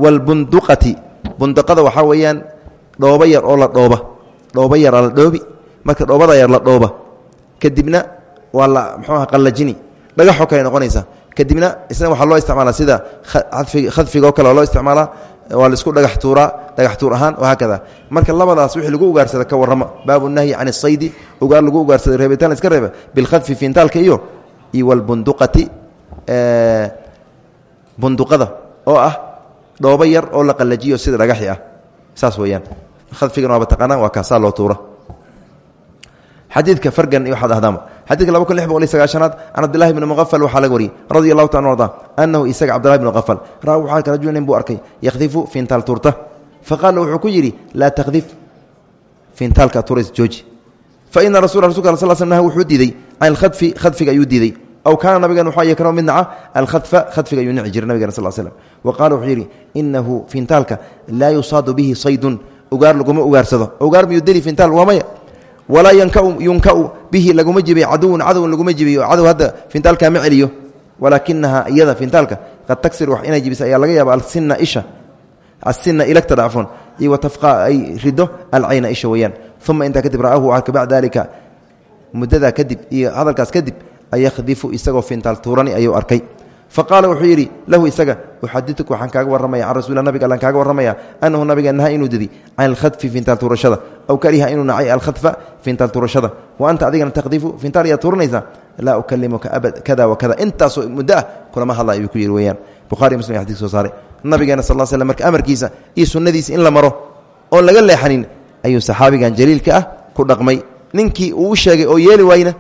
walbunduqati bunduqada waxaa weeyaan dhoobo yar oo la dhooba. Dhoobo yaraa la dhoobi. Marka dhoobada yar la dhooba. Kadibna waa la mxuuaha qallajini. Dhagaxoo kale noqonaysa. Kadibna isna waxaa loo isticmaala sida khadfiga oo kale loo isticmaalaa waa la isku dhagax tuuraa dhagax tuur ahaan wahaakada marka labadaas wixii lagu ugaarsada ka warrama baabu nahyi can asaydi ugaar lagu ugaarsaday reebitaan iska reeba bilkhadfi fiintaalka iyo iyo walbunduqati bunduqada oo ah dhoobo yar oo la qallajiyo sida dhagaxi ah. Saas weeyaan. Khadfigan waaba taqaanaa waa kaasaa loo tuura. Xadiidka fargan waxaad ahdaama xadidka laba kun lix boqol iyo sagaashanaad can cabdillahi bni muqafal waxaa laga wariyey radi allahu taala arda annahu isaga cabdillahi bni muqafal ra wuxuu arka rajul nin buu arkay yakhdifu fiintaal tuurta. Faqaala wuxuu ku yidhi laa takdif fiintaalka tuurays jooji. Fa ina rasul rasulka sal sl nah wuxuu diiday can alkhadfi khadfiga ayuu diiday. Aw kaana nabigan waxaa yakano mid naca alkhadfa khadfiga ayuu nici jiray nabigana sal slm wa qaala wuxuu yidhi inahu fiintaalka laa yusaadu bihi saydun. Ugaar laguma ugaarsado ugaar miyuu deli fiintaal waa maya walaa yunkau bihi laguma jibiyo caduwun cadowun laguma jibiyo. Cadow hadda fintaalka ma celiyo. Walaakinaha iyada fintaalka qad tagsir wax inay jibisa ayaa laga yaaba alsina isha. Asina ilagta dhacfoon iyo watafqa ay rido alcayna isha weeyaan. Uma intaa kadib ra'aahu arka bacda dalika muddadaa kadib iyo hadalkaas kadib ayakhdifu isagoo fintaal tuurani ayuu arkay faqaala wuxuu yidhi lahu isaga uxadiuka waxaan kaaga warramaya can rasuula nabiga allan kaaga warramaya annahu nabiga naha inuu didi can alkhadfi fintaal tuurashada. Aw kariha inuu nacay alkhadfa fintaal tuurashada. Wa anta adigana takhdifu fintaal ayaad tuuranaysaa laa ukalimuka abad kada wa kada. Intaasoo muddo ah kulama hadla ayuu ku yidhi weeyaan. Bukhari muslim xadis soo saaray. Nabigeena sal slam marka amarkiisa iyo sunnadiisa in la maro oon laga leexanin ayuu saxaabigan jaliilka ah ku dhaqmay. Ninkii uu u sheegay oo yeeli waayna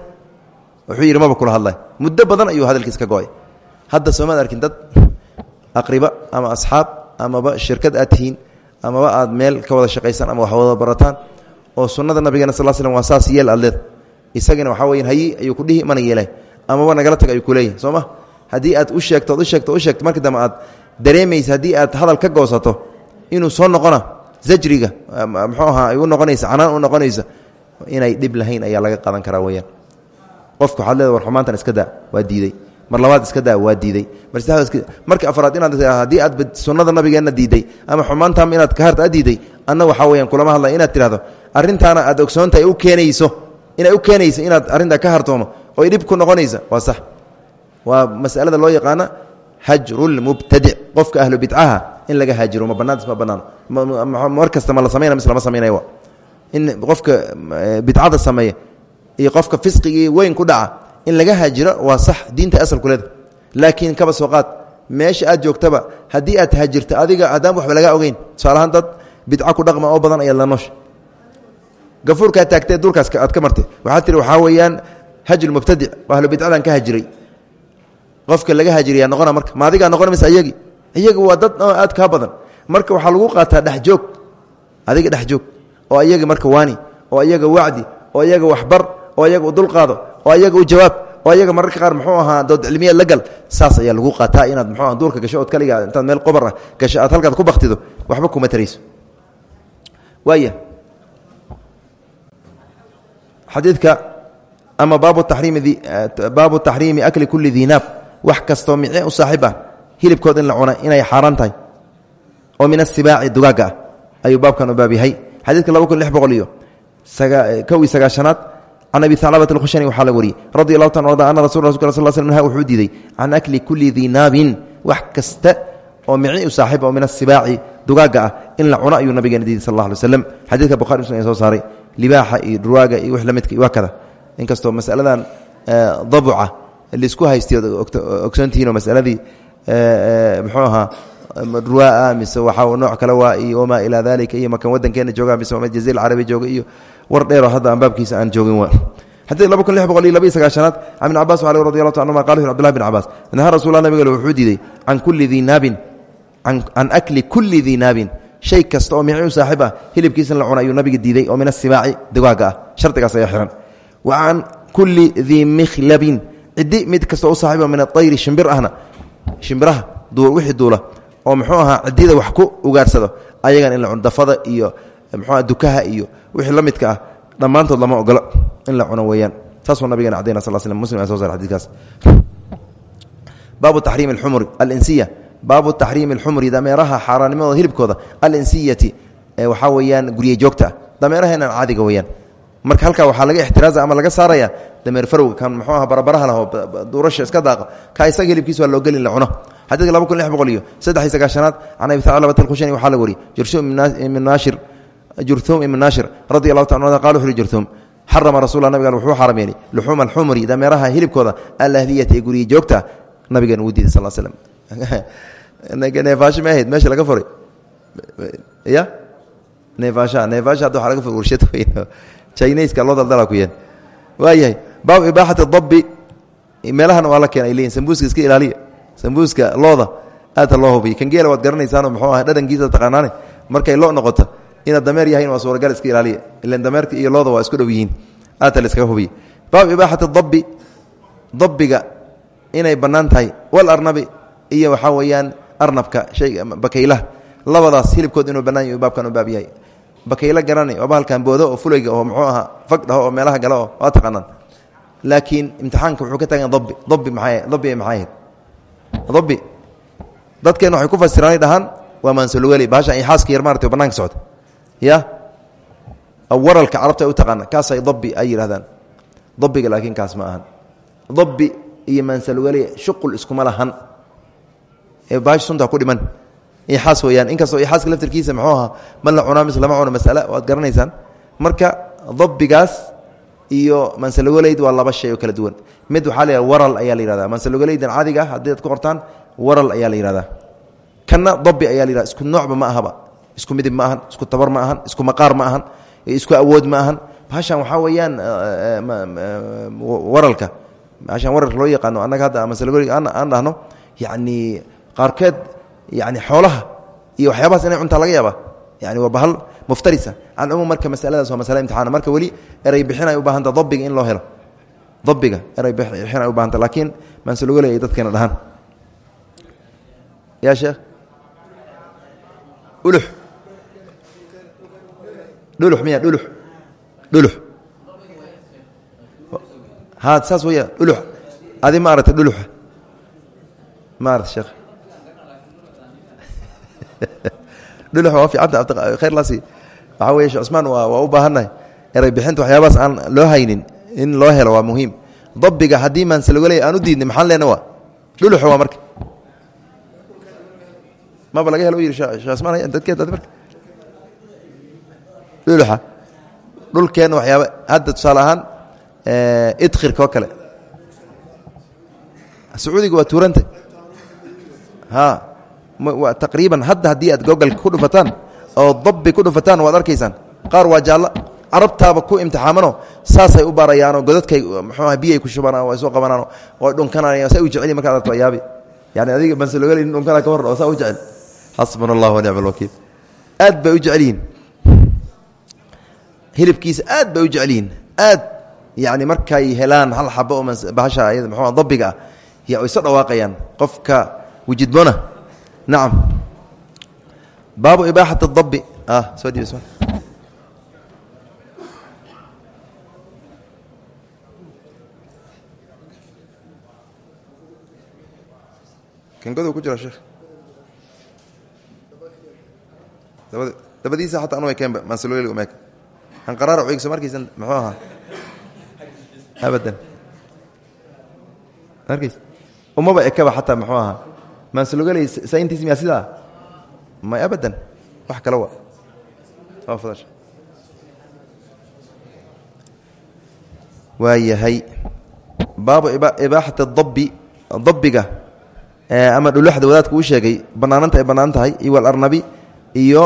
wuxuu yidhi maba kula hadlay hadda soomaad arkin dad aqriba ama asxaab amaba shirkad aad tihiin amaba aad meel ka wada shaqaysaan ama wax wada barataan oo sunnada nabigeena sal slm waa saas aad leed. Isagana waxaa weya hayi ayuu ku dhihi mana yeelay. Amaba nagala tag ayuu kuleeyahy soo ma? Haddii aad u sheegto u sheegto u sheegto markii dambe aad dareemaysa aad hadal ka goosato inuu soo noqona zajriga muxuu ahaa ay noqonaysa canaan u noqonaysa inay dhib lahayn ayaa laga qadan karaa weyaan qofka waxaad war xumaantan iska daa waa diiday mar labaad iska daa waa diiday. Marka afraad inaad haddii aad sunnada nabigeenna diiday ama xumaantaama inaad ka harta aad diiday. Anna waxaa weyaan kulama hadlay inaad tidhahdo arrintaana aad ogsoontahay u keenayso inay u keenayso inaad arrintaa ka hartoomo oy dhib ku noqonaysa. Waa sax. Waa masalada loo yaqaana hajrulmubtadic qofka ahlu bidcaha in laga haajiro ma banaantas ma banaano. Mar kasta ma la samayna mise lama samaynaya in qofka bidcada sameeya iyo qofka fisqigii weyn ku dhaca in laga haajiro waa sax diinta asalku leeda laakiin kaba soo qaad meesha aad joogtaba haddii aad haajirto adiga haddaan waxba lagaa ogeyn tusaalahaan dad bidco ku dhaqma oo badan ayaad la noosha gafuurkaa taagtee duurkaas aad ka martay waxaad tihi waxaa weeyaan hajrulmubtadic oo ahlu bidcadan ka hajiray qofka laga haajiriyaa noqona marka ma adigaa noqona mise iyagi waa dad aad kaa badan. Marka waxaa lagu qaataa dhexjoog adiga dhexjoog oo iyaga marka waani oo iyaga wacdi oo iyaga waxbar oo iyaga u dulqaado oo iyaga u jawaab. Oo iyaga mararka qaar muxuu ahaa dood cilmiya la gal saas ayaa lagu qaataa inaad muxuu duurka gasho ood kaliga intaad meel qobar ah gasho aad halkaad ku baktido waxba kuma tarayso. Waaya xadiidka ama baabu taxriimi baabu taxriimi akli kulli diinaab wax kastoo mice u saaxiib ah hilibkood in la cuna inay xaaraan tahay. Oo min asibaaci dugaagga ah. Ayuu baabkan u baab yahay xadiidka laba kun lix boqol iyo kow iyo sagaashanaad can abi aclabat alkhushani waxaa la wariyey radi allahu ta arda ana rasul rasulka sal sl wuxuu diiday can akli kulli diinaabin wax kasta oo mici u min asibaaci dugaagga ah in la cuno ayuu nabigeena diiday sal allah alay slam bukhari muslim soo saaray libaaxa iyo dhurwaaga iyo wix la midka waa kada. Inkastoo masaladan dabuca la isku haystiy ogsoontihiinoo masaladii muxuu ahaa ruwaa mise waxaa nooc kale waa iyo wamaa ilaa dalika iyo makan wadankeena jooga mise jooga iyo war dheero hadda aan baabkiisa aan joogin xadii laba kun lix boqol iyo laba iyo sagaashanaad can ibn cabas wa radi allahu ta anuma qala nabiga wuxuu diiday can kulli dii naabin can akli kulli dii naabin shay kasta oo mici u saaxiib ah hilibkiisa la cuna nabiga diiday oo min asibaaci dagaaga ah. Shardigaas ayaa wa can kulli dii mikhlabin mid kastoo u saaxiiba min aayri shimbir ahna shimbiraha wixii duula oo muxuu ahaa cidida wax ku ugaarsado ayagan in la cuno dafada iyo muxuuaha dukaha iyo wixii la midka ah dhammaantood lama ogolo in la cuno weeyaan. Saasuu nabigana cadayna sal slam muslim so sar xadikaas baabu taxriimi alxumri alinsiya. Baabu taxriimi alxumri dameeraha xaaraanimadooda hilibkooda alinsiyati waxaa weeyaan gurye joogta ah. Dameeraheenan caadiga weeyaan. Marka halkaa waxaa laga ixtiraaza ama laga saaraya dameer farowga kan muxuu aha barabaraha laho duurasha iska daaqo ka isaga hilibkiisa waa loo gelin la cuno. Xadiidka laba kun lix boqol iyo saddex iyo sagaashanaad can abi thaclabat alkhushani waxaa laga wariyey jurthum ibn naashir jurthum ibn naashir radi allahu anhu qala wuxu uhi jurthum xarama rasulla nabigan wuxuu xaram yeelay luxuuma alxumri dameeraha hilibkooda alahliyati ee guriye joogta nabigan uu diiday sal slam neefaasho ma ahayd meesha laga furay ya neefaasha neefaasha hadda waxa laga furay warshad weyn chinaiska loo daldala ku yeen waayahay baabu ibaaxati dabi meelahana waa la keena ay leeyihiin sambuuska iska ilaaliya sambuuska looda aadta loo hubiya kan geela waad garanaysaanoo muxuu aha dhadhankiisa taqaanaane markay lo noqoto inaad dameer yahayn waa suuragal iska ilaaliya ilan dameerka iyo looda waa isku dhow yihiin. Aadta la iskaga hubiya baabu ibaaxati dabi dabiga inay bannaan tahay. Wal arnabi iyo waxaa weeyaan arnabka shayga bakaylaha labadaas hilibkood inuu bannaan yahy baabkan u baab yahay. Bakaylo garanay oo bahalkan boodo oo fulayga oo muxuu ahaa fag dhaho oo meelaha gala oo waa taqaanaan. Laakiin imtixaanka wuxuu ka taagan dabi dabi maxay dabi maxay ahayd? Dabi dadkeen waxay ku fasiraanay dhahaan waa maansulweli bahashan ay xaaska yar maartay oo bananka socda ya? Waralka carabta ay u taqaana kaasay dabi ay yidhahdaan dabiga laakiin kaas ma ahan. Dabi iyo maansalweli shuqul iskuma lahan. Ee bahash sunta ku dhiman. Ixaas weyaan inkastoo ixaaska laftirkiisa muxuu ahaa ma la cunaa mise lama cuno masale waad garanaysaan. Marka dabigaas iyo mansalogoleyд waa laba shay oo kala duwan. Mid waxaa la yihahda waral ayaa la yihahda mansalogoleydan caadiga ah haddii ad ku qortaan waral ayaa la yihahdaa kanna dabi ayaa la yihahda isku noocba ma ahaba isku midib ma ahan isku tabar ma ahan isku maqaar ma ahan isku awood ma ahan. Bahashan waxaa weeyaan waralka bahashan waralka loo yaqaano annaga hadda mansalogoley aan dhahno yacni qaarkeed yani xoolaha iyo waxyaabahaas inay cuntaa laga yaaba yani waa bahal muftarisa. Alcumuum marka masaladaas waa masale imtixaana marka weli eray bixin ay u baahanta dabiga in loo helo. Dabiga eray bixin ay u bahanta laakiin maansalogoley ay dadkeena dhahaan. Ya sheekh? Ulux dhulux miya dhulux dhulux ha saas weya dhulux adi ma aragta dhuluxa ma aragta sheekh dhulux waa fiicanta khayr laasi waxaa weye sheh cusmaan waa u baahannahay eray bixinta waxyaabahaas aan loo haynin in loo helo waa muhiim dabiga haddii maansalogoley aan u diidnay maxaan leena waa dhuluxa waa marka maba laga helo u yidhi sheh cusmaan dadkeed adi marka dhuluxa dhulkeenna waxyaaba hadda tusaale ahaan idkhirka oo kale. Sacuudiga waa tuuranta ha taqriiban. Hadda haddii aad gogalka ku dhufataan oo dabbi ku dhufataan waad arkaysaan. Qaar waa jaallo carabtaaba ku imtixaamano saasay u baarayaanoo godadkay mxuuaha biyay ku shubanaan waa soo qabanaan oo dhunkanaya saa u jeceli markaad aragto yaabi. Yani adiga bansalogeli nin dhunkana ka hor oo saa u jecel. Xasbuna allah wa nicma alwakiil aad bay u jecel yihiin hilibkiisa aad bay u jecel yihiin aad yani markay helaan hal xabo bahasha mxua dabiga ah ya soo dhawaaqayaan. Qofka wujidbona nacam baabu ibaaxat dabi ah soo dhiib ku jira sheekh dabad dabadiisa xataa hanqaraara cuyigso markaysan muxuu ahaa? Abadan. Markays umaba ekaba xataa muxuu ahaa? Maansalogeli saintiis miyaa sidaa? May abadan. Wax kale wa fadash waa yahay baabu ibaaxati dabi dabiga ama dhulaxda wadaadku uu sheegay banaananta ay bannaan iyo walarnabi iyo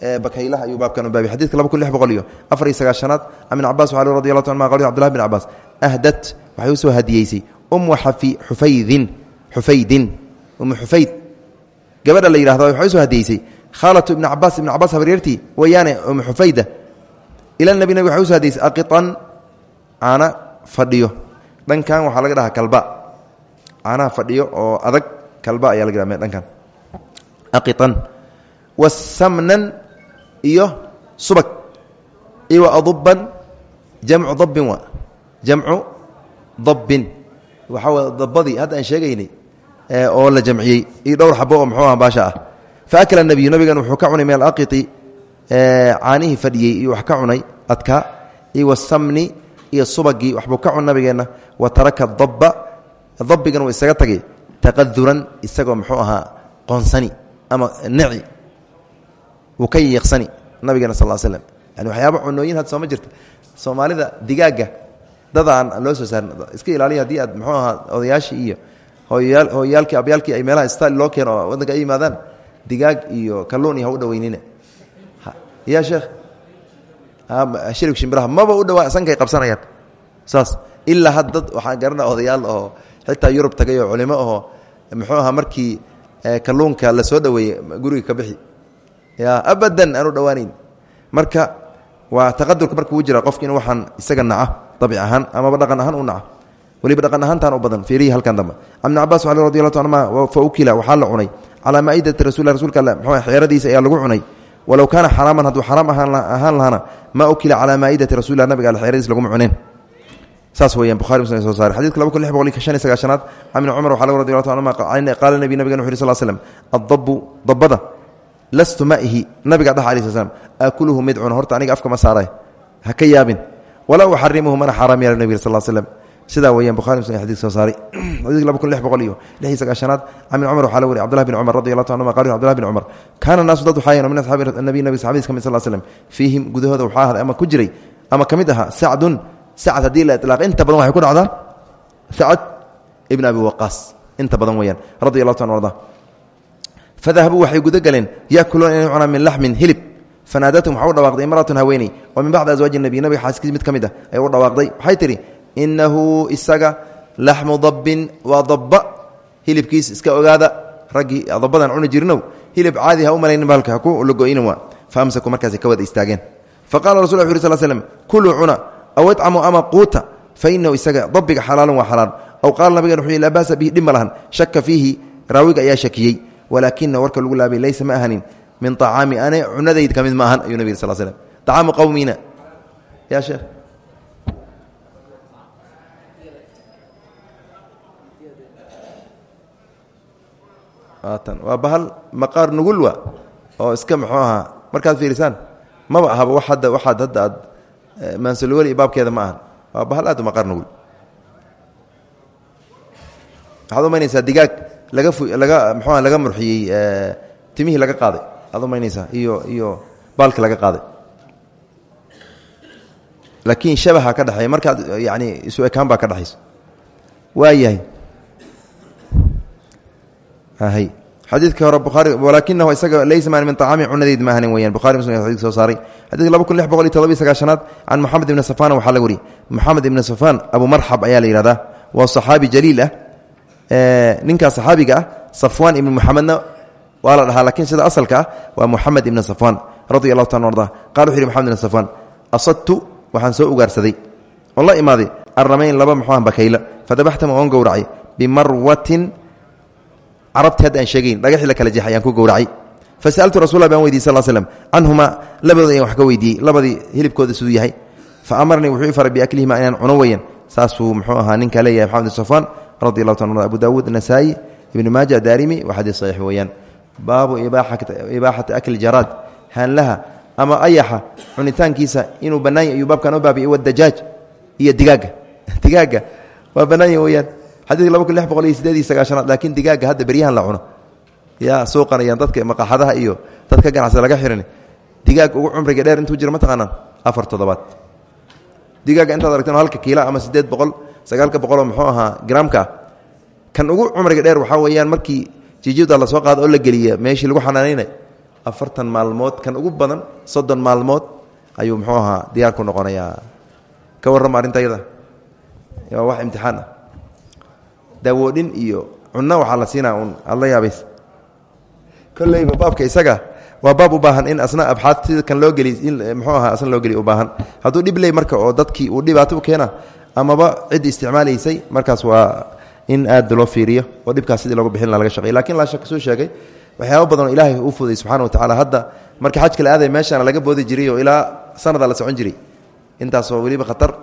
bakaylaha ayuu baabkan u baabiyay. Xadidka laba kun lix boqol iyo afar iyo sagaashanaad an ibn cabas waxaa radi allah ta anma qal cbdullahi bin cabaas ahdat waxay u soo hadiyeysay umu xufaydin xufaydin umu xufayd. Gabadha la yidhahdo waxay u soo hadiyeysay khaalatu ibni cabaas ibn cabaas habaryartii wayaane umu xufayda. Ila nabi nabig waxay u soo hadiyeysay aqian caana fadhiyo. Dhankan waxaa laga dhahaa kalba. Caanaha fadhiyo oo adag kalba ayaa laga dhaha dhankan aqian wasamnan iyo subag iyo aduban jamcu dabbin wa jamcu dabbin. Waxaa dabadii hadda aan sheegaynay oo la jamciyey iyo dhowr xabo oo muxuu aha baasha ah. Fa akla nabiyu nabigan wuxuu ka cunay min alaqiti caanihii fadhiyey iyo wax ka cunay adkaa iyo wasamni iyo subagii waxbuu ka cun nabigeenna wa taraka dabba. Dabbigan uu isaga tagay taqaduran isagoo muxuu ahaa qoonsani ama neci wuu ka yiiqsani nabigeena sal l slm yani waxyaaba cunooyin had sooma jirta. Soomaalida digaagga dada aan loo soo saarin iska ilaaliya haddii aad muxuu ahaa odayaashii iyo hooyayaal hooyayaalkii abyaalkii ay meelaha staal loo keeno oo waddanka ay yimaadaan digaag iyo kalluun iyo ha u dhaweynina ya sheekh shirib shimbiraha maba u dhawaa sankay qabsanayaan. Saas ilaa had dad waxaan garana odayaal oo xitaa yurub tagay oo culimo oo muxuu ahaa markii kalluunka la soo dhaweeyey guriga ka bixi abadan aanu dhawaanayn marka waa taqadurka marka uu jira qofki in waxaan isaga naca dabci ahaan amaba dhaqan ahaan u naca weliba dhaqan ahaantaan u badan fiirihi halkan dambe ibn cabaas ali radi allahu ta anuma fa ukila waxaa la cunay. Calaa maa'idati rasul rsulka alle mxuu xeeradiisa ayaa lagu cunay. Walow kaana xaraaman hadduu xaraam ahaan lahaana ma ukila calaa maa'idati rasulilah nabiga alle xeeradiis laguma cuneen saas weyaan bukhari muslim soo saare xadidka laba kun lix boqol shan iyo sagaashanaad ibni cumar waxaa laga radi allahu ta anuma qaala nabi nabigan wuxu yiri sal slm addabu dabbada lastu maihi nabiga dhah alai sl slam aakuluhu mid cuna horta aniga afka ma saaray ha ka yaabin. Walaa uxarimuhu mana xaaraam yaalla nabig sal slm sidaa weyaan bukhari muslim xadidka soo saaray. Xadidka laba kun lix boqol iyo lix iyo sagaashanaad can ibni cumar waxaa laga wari cbdullahi bin cumar radi allahu ta anuma qal cbdullahi bin cumar. Kaana naasu dad waxaa yahan min asxaabi nabiy nabi saxabadiis ka mid sal slm fiihim gudahooda waxaa ahday ama ku jiray ama ka mid ahaa sacdun. Sacd haddii la ilaaq inta badan waxay ku dhacdaa sacd ibn abi waqaas inta badan weyaan radi allahu ta an arda fadahabuu waxay guda galeen yakuluuna inay cunaan min laxmin hilib fanaadatum waxa u dhawaaqday imratun haweeney oo min bacdi aswaaji nabiy nabiga xaaskiis mid ka mid ah ay u dhawaaqday waxay tidhi innahu isaga laxmu dabbin waa dabba hilibkiis iska ogaada raggii dabbadan cuni jirinow hilib caadi ha u malaynin balka ha ku lago'inin waa fa amsaku markaasay ka wada istaageen fa qala rasul wu uri sl slm kuluu cuna aw idcamu ama quuta fa inahu isaga dabbiga xalaalun waa xalaal aw qaala nabigan wuxuu laa baasa bihi dhib ma lahan shaka fiihi raawiga ayaa shakiyey walaakina warka lagu laabay laysa ma ahanin min acaami ane cunadayd ka mid ma ahan ayuu nabig sal slm acaamu qawmina ya sheekh. Waa bahal maqaar nugulwa oo iska muxuu ahaa markaad fiirisaan maba ahaba wa hadda waxaad hadda aad maansaloweli baabkeeda ma ahan. Waa bahal aad u maqaar nugul. Waxaad umaynaysaa digaag laga laga murxiyey timihii laga qaaday. Aad iyo iyo baalki laga qaaday. Laakiin shabaha ka dhexeeya markaad yani isu ekaan baa ka dhexayso waa yahay. Hay. Xadiidka hore buhaari walaakinahu isaga laysa maan min acaami cunadeyd ma ahanin weyaan buhari muslim xadidka soo saaray. Xadidka laba kun lix boqol iyo todobiy sagaashanaad can moxamed ibni safaan waxaa laga wariyey moxamed ibni abu marxab ayaa la yihahdaa waa saxaabi ninkaa saxaabiga ah safwaan ibni muxamedna waa la dhahaa sida asalka ah waa muxamed ibni safwaan radi taala arda qala wuxu yhi ibn safwaan asadtu waxaan soo ugaarsaday. Oon la imaaday laba muxuuha bakayla fadabaxtama oon gowracay bimarwatin carabti hadda aan sheegayn dhagaxii la kala ayaan ku gowracay. Fasaltu rasul baan weydiy sal slm canhumaa wax ka weydiiyey labadii hilibkooda siduu yahay. Fa amarnii wuxuu i faray biaklihima inaan cuno weyan saasuu ninkaa leeyahay maxamed safwaan radi allahu ta abu daawuud nasaa'i ibnu maaja daarimi waa xadiis saxiix weeyaan. Baabu ibaaxati akli jaraad haanlaha ama ayaxa cunitaankiisa inuu bannaanya ayuu baabkan u baabiy wadajaaj iyo digaaga. Digaaga waa bannaanya weyaan xadidka laba kun lix boqol iyo sideed iyo sagaashanaad laakiin digaaga hadda beryahan la cuno. Yaa suuqanayaan dadka maqaaxadaha iyo dadka ganacsiga laga xiran digaag ugu cumriga dheer intuu jiro ma taqaanaan? Afar toddobaad. Digaaga intaad aragteen halka kiila ama sideed boqol sagaalka boqoloo muxuu ahaa gramka. Kan ugu cumriga dheer waxaa weeyaan markii jijuda la soo qaado oo la geliya meeshii lagu xanaanaynay afartan maalmood kan ugu badan soddon maalmood ayuu muxuu ahaa diyaar ku noqonayaa ka warrama arrinta waa wax imtixaan ah. Iyo cunno waxaa la siinaa un aad yaabays kolleyba baabka isaga waa baab u baahan in asna abxaad sida kan loo geli in muxuu ahaa asna loo geli u baahan. Hadduu dhib ley marka oo dadkii uu dhibaato u keena amaba ciddii isticmaalaysay markaas waa in aad loo fiiriyo oo dhibkaas sidii logu bixin laga shaqey laakiin laa shak suu sheegay waxyaaba badanoo ilaahay u fuday subxana wa tacala hadda. Marka xajka la aaday meeshaana laga boodi jiray oo ilaa la socon jiray. Intaasoo weliba khatar.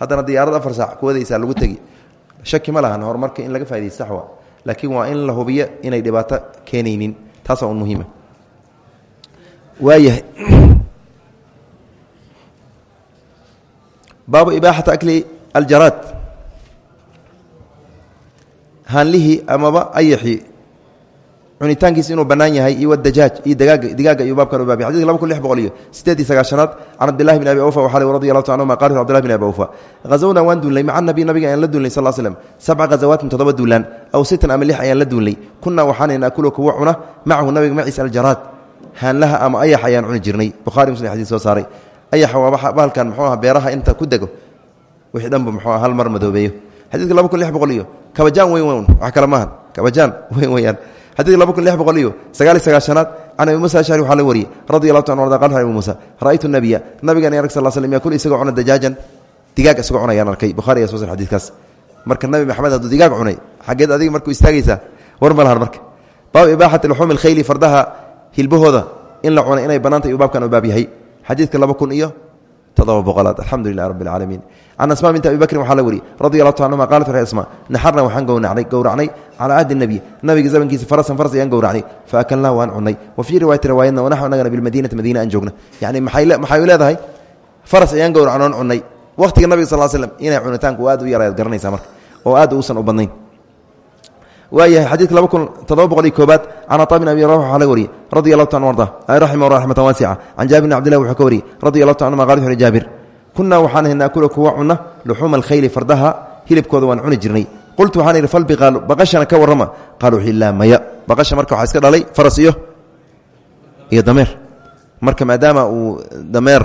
Haddana diyaarad afar saac kuwadaysaa lagu tegi. Shaki ma lahan horumarka in laga faidaysta saxwa. Laakiin waa in la hubiyo inay dhibaato keenaynin. Taasaa un muhiima waayahay baabu ibaaxata akli aljaraad. Haanlihii amaba ayaxii cunitaankiisa inuu bannaan yahay iyo wadajaaj iyo digaaga iyo baabkan u baabay xadidka laba kun lix boqol iyo sideed iyo sagaashanaad can cabdillahi bn abi awfa waxaa leh radi allahu ta anhuma qala cbdillahi bn abi awfa. Ghazawna waan duulnay maca nabi nabiga ayaan la duulnay sal slm sabca ghazawaatin toddoba duulaan aw sitan ama lix ayaan la duulnay kunaa waxaana naakulu kuwa cuna macahu nabiga maciisa aljaraad. Haanlaha ama ayax ayaan cuni jirnay. Bukhari muslim xadiis soo saaray. Ayaxa waa bahalkan muxuu aha beeraha inta ku dego wixii dhanba muxuu hal mar madoobeeyo. Xadidka laba kun lix boqol iyo kabajaan weyn weyn wax kale maahan kabajaan weyn weyaan xadidka laba kun lix boqol iyo sagaal iyo sagaashanaad can abi musa ashari waxaa la wariyey radi allahu ta an arda qal abi musa ra'aytu nabiya nabigan arg sal slm yakul isagoo cuna dajaajan digaag isagoo cunayaan arkay. Bukhari ayaa soo sar xadidkaas marka nabi maxamed hadduu digaag cunay xaggeed adiga markuu istaagaysaa war ma lahan marka. Baabu ibaaxati luxuumi alkhayli fardaha hilbahooda in la cunay inay bannaantay uu baabkan u baab yahay. Xadiidka laba kun iyo todoba boqolaad. Alxamdu lilah rabbi alcaalamiin can asma binti abi bakrin waxaa la wariyey radi allahu ta anhuma qalat waxay asma naxarna waxaan gownacnay gowracnay calaa ahdi nebiy nabiga zamankiisa farasan faras ayaan gowracnay fa akalnaa waan cunay wa fii riwaayati riwaayadna wanaxu anagana bilmadiinati madiina aan joogna yacni maxay leedahay? Faras ayaan gowracnoon cunay wakhtiga nabiga sal slam inay cunitaanku aad u yaraad garanaysa marka oo aad uusan u badnayn waayahay xadiidka laba kun toddoba boqol iyo koobaad can ataa bin abi rax waxaa laga wariyey radi allahu ta an arda raximah raxmatan waasica can jaabir bn abdillah wuxuu ka wariyey radi allahu ta anuma qala wuxu jaabir kunaa waxaan ahay naakula kuwa cuna luxuuma alkhayli fardaha hilibkooda waan cuni jirnay. Qultu waxaan idhi falbiqaalu baqashana ka warrama. Qaal wuxuu laa maya. Baqasha marka waxaa iska dhalay faras iyo iyo dameer. Marka maadaama uu dameer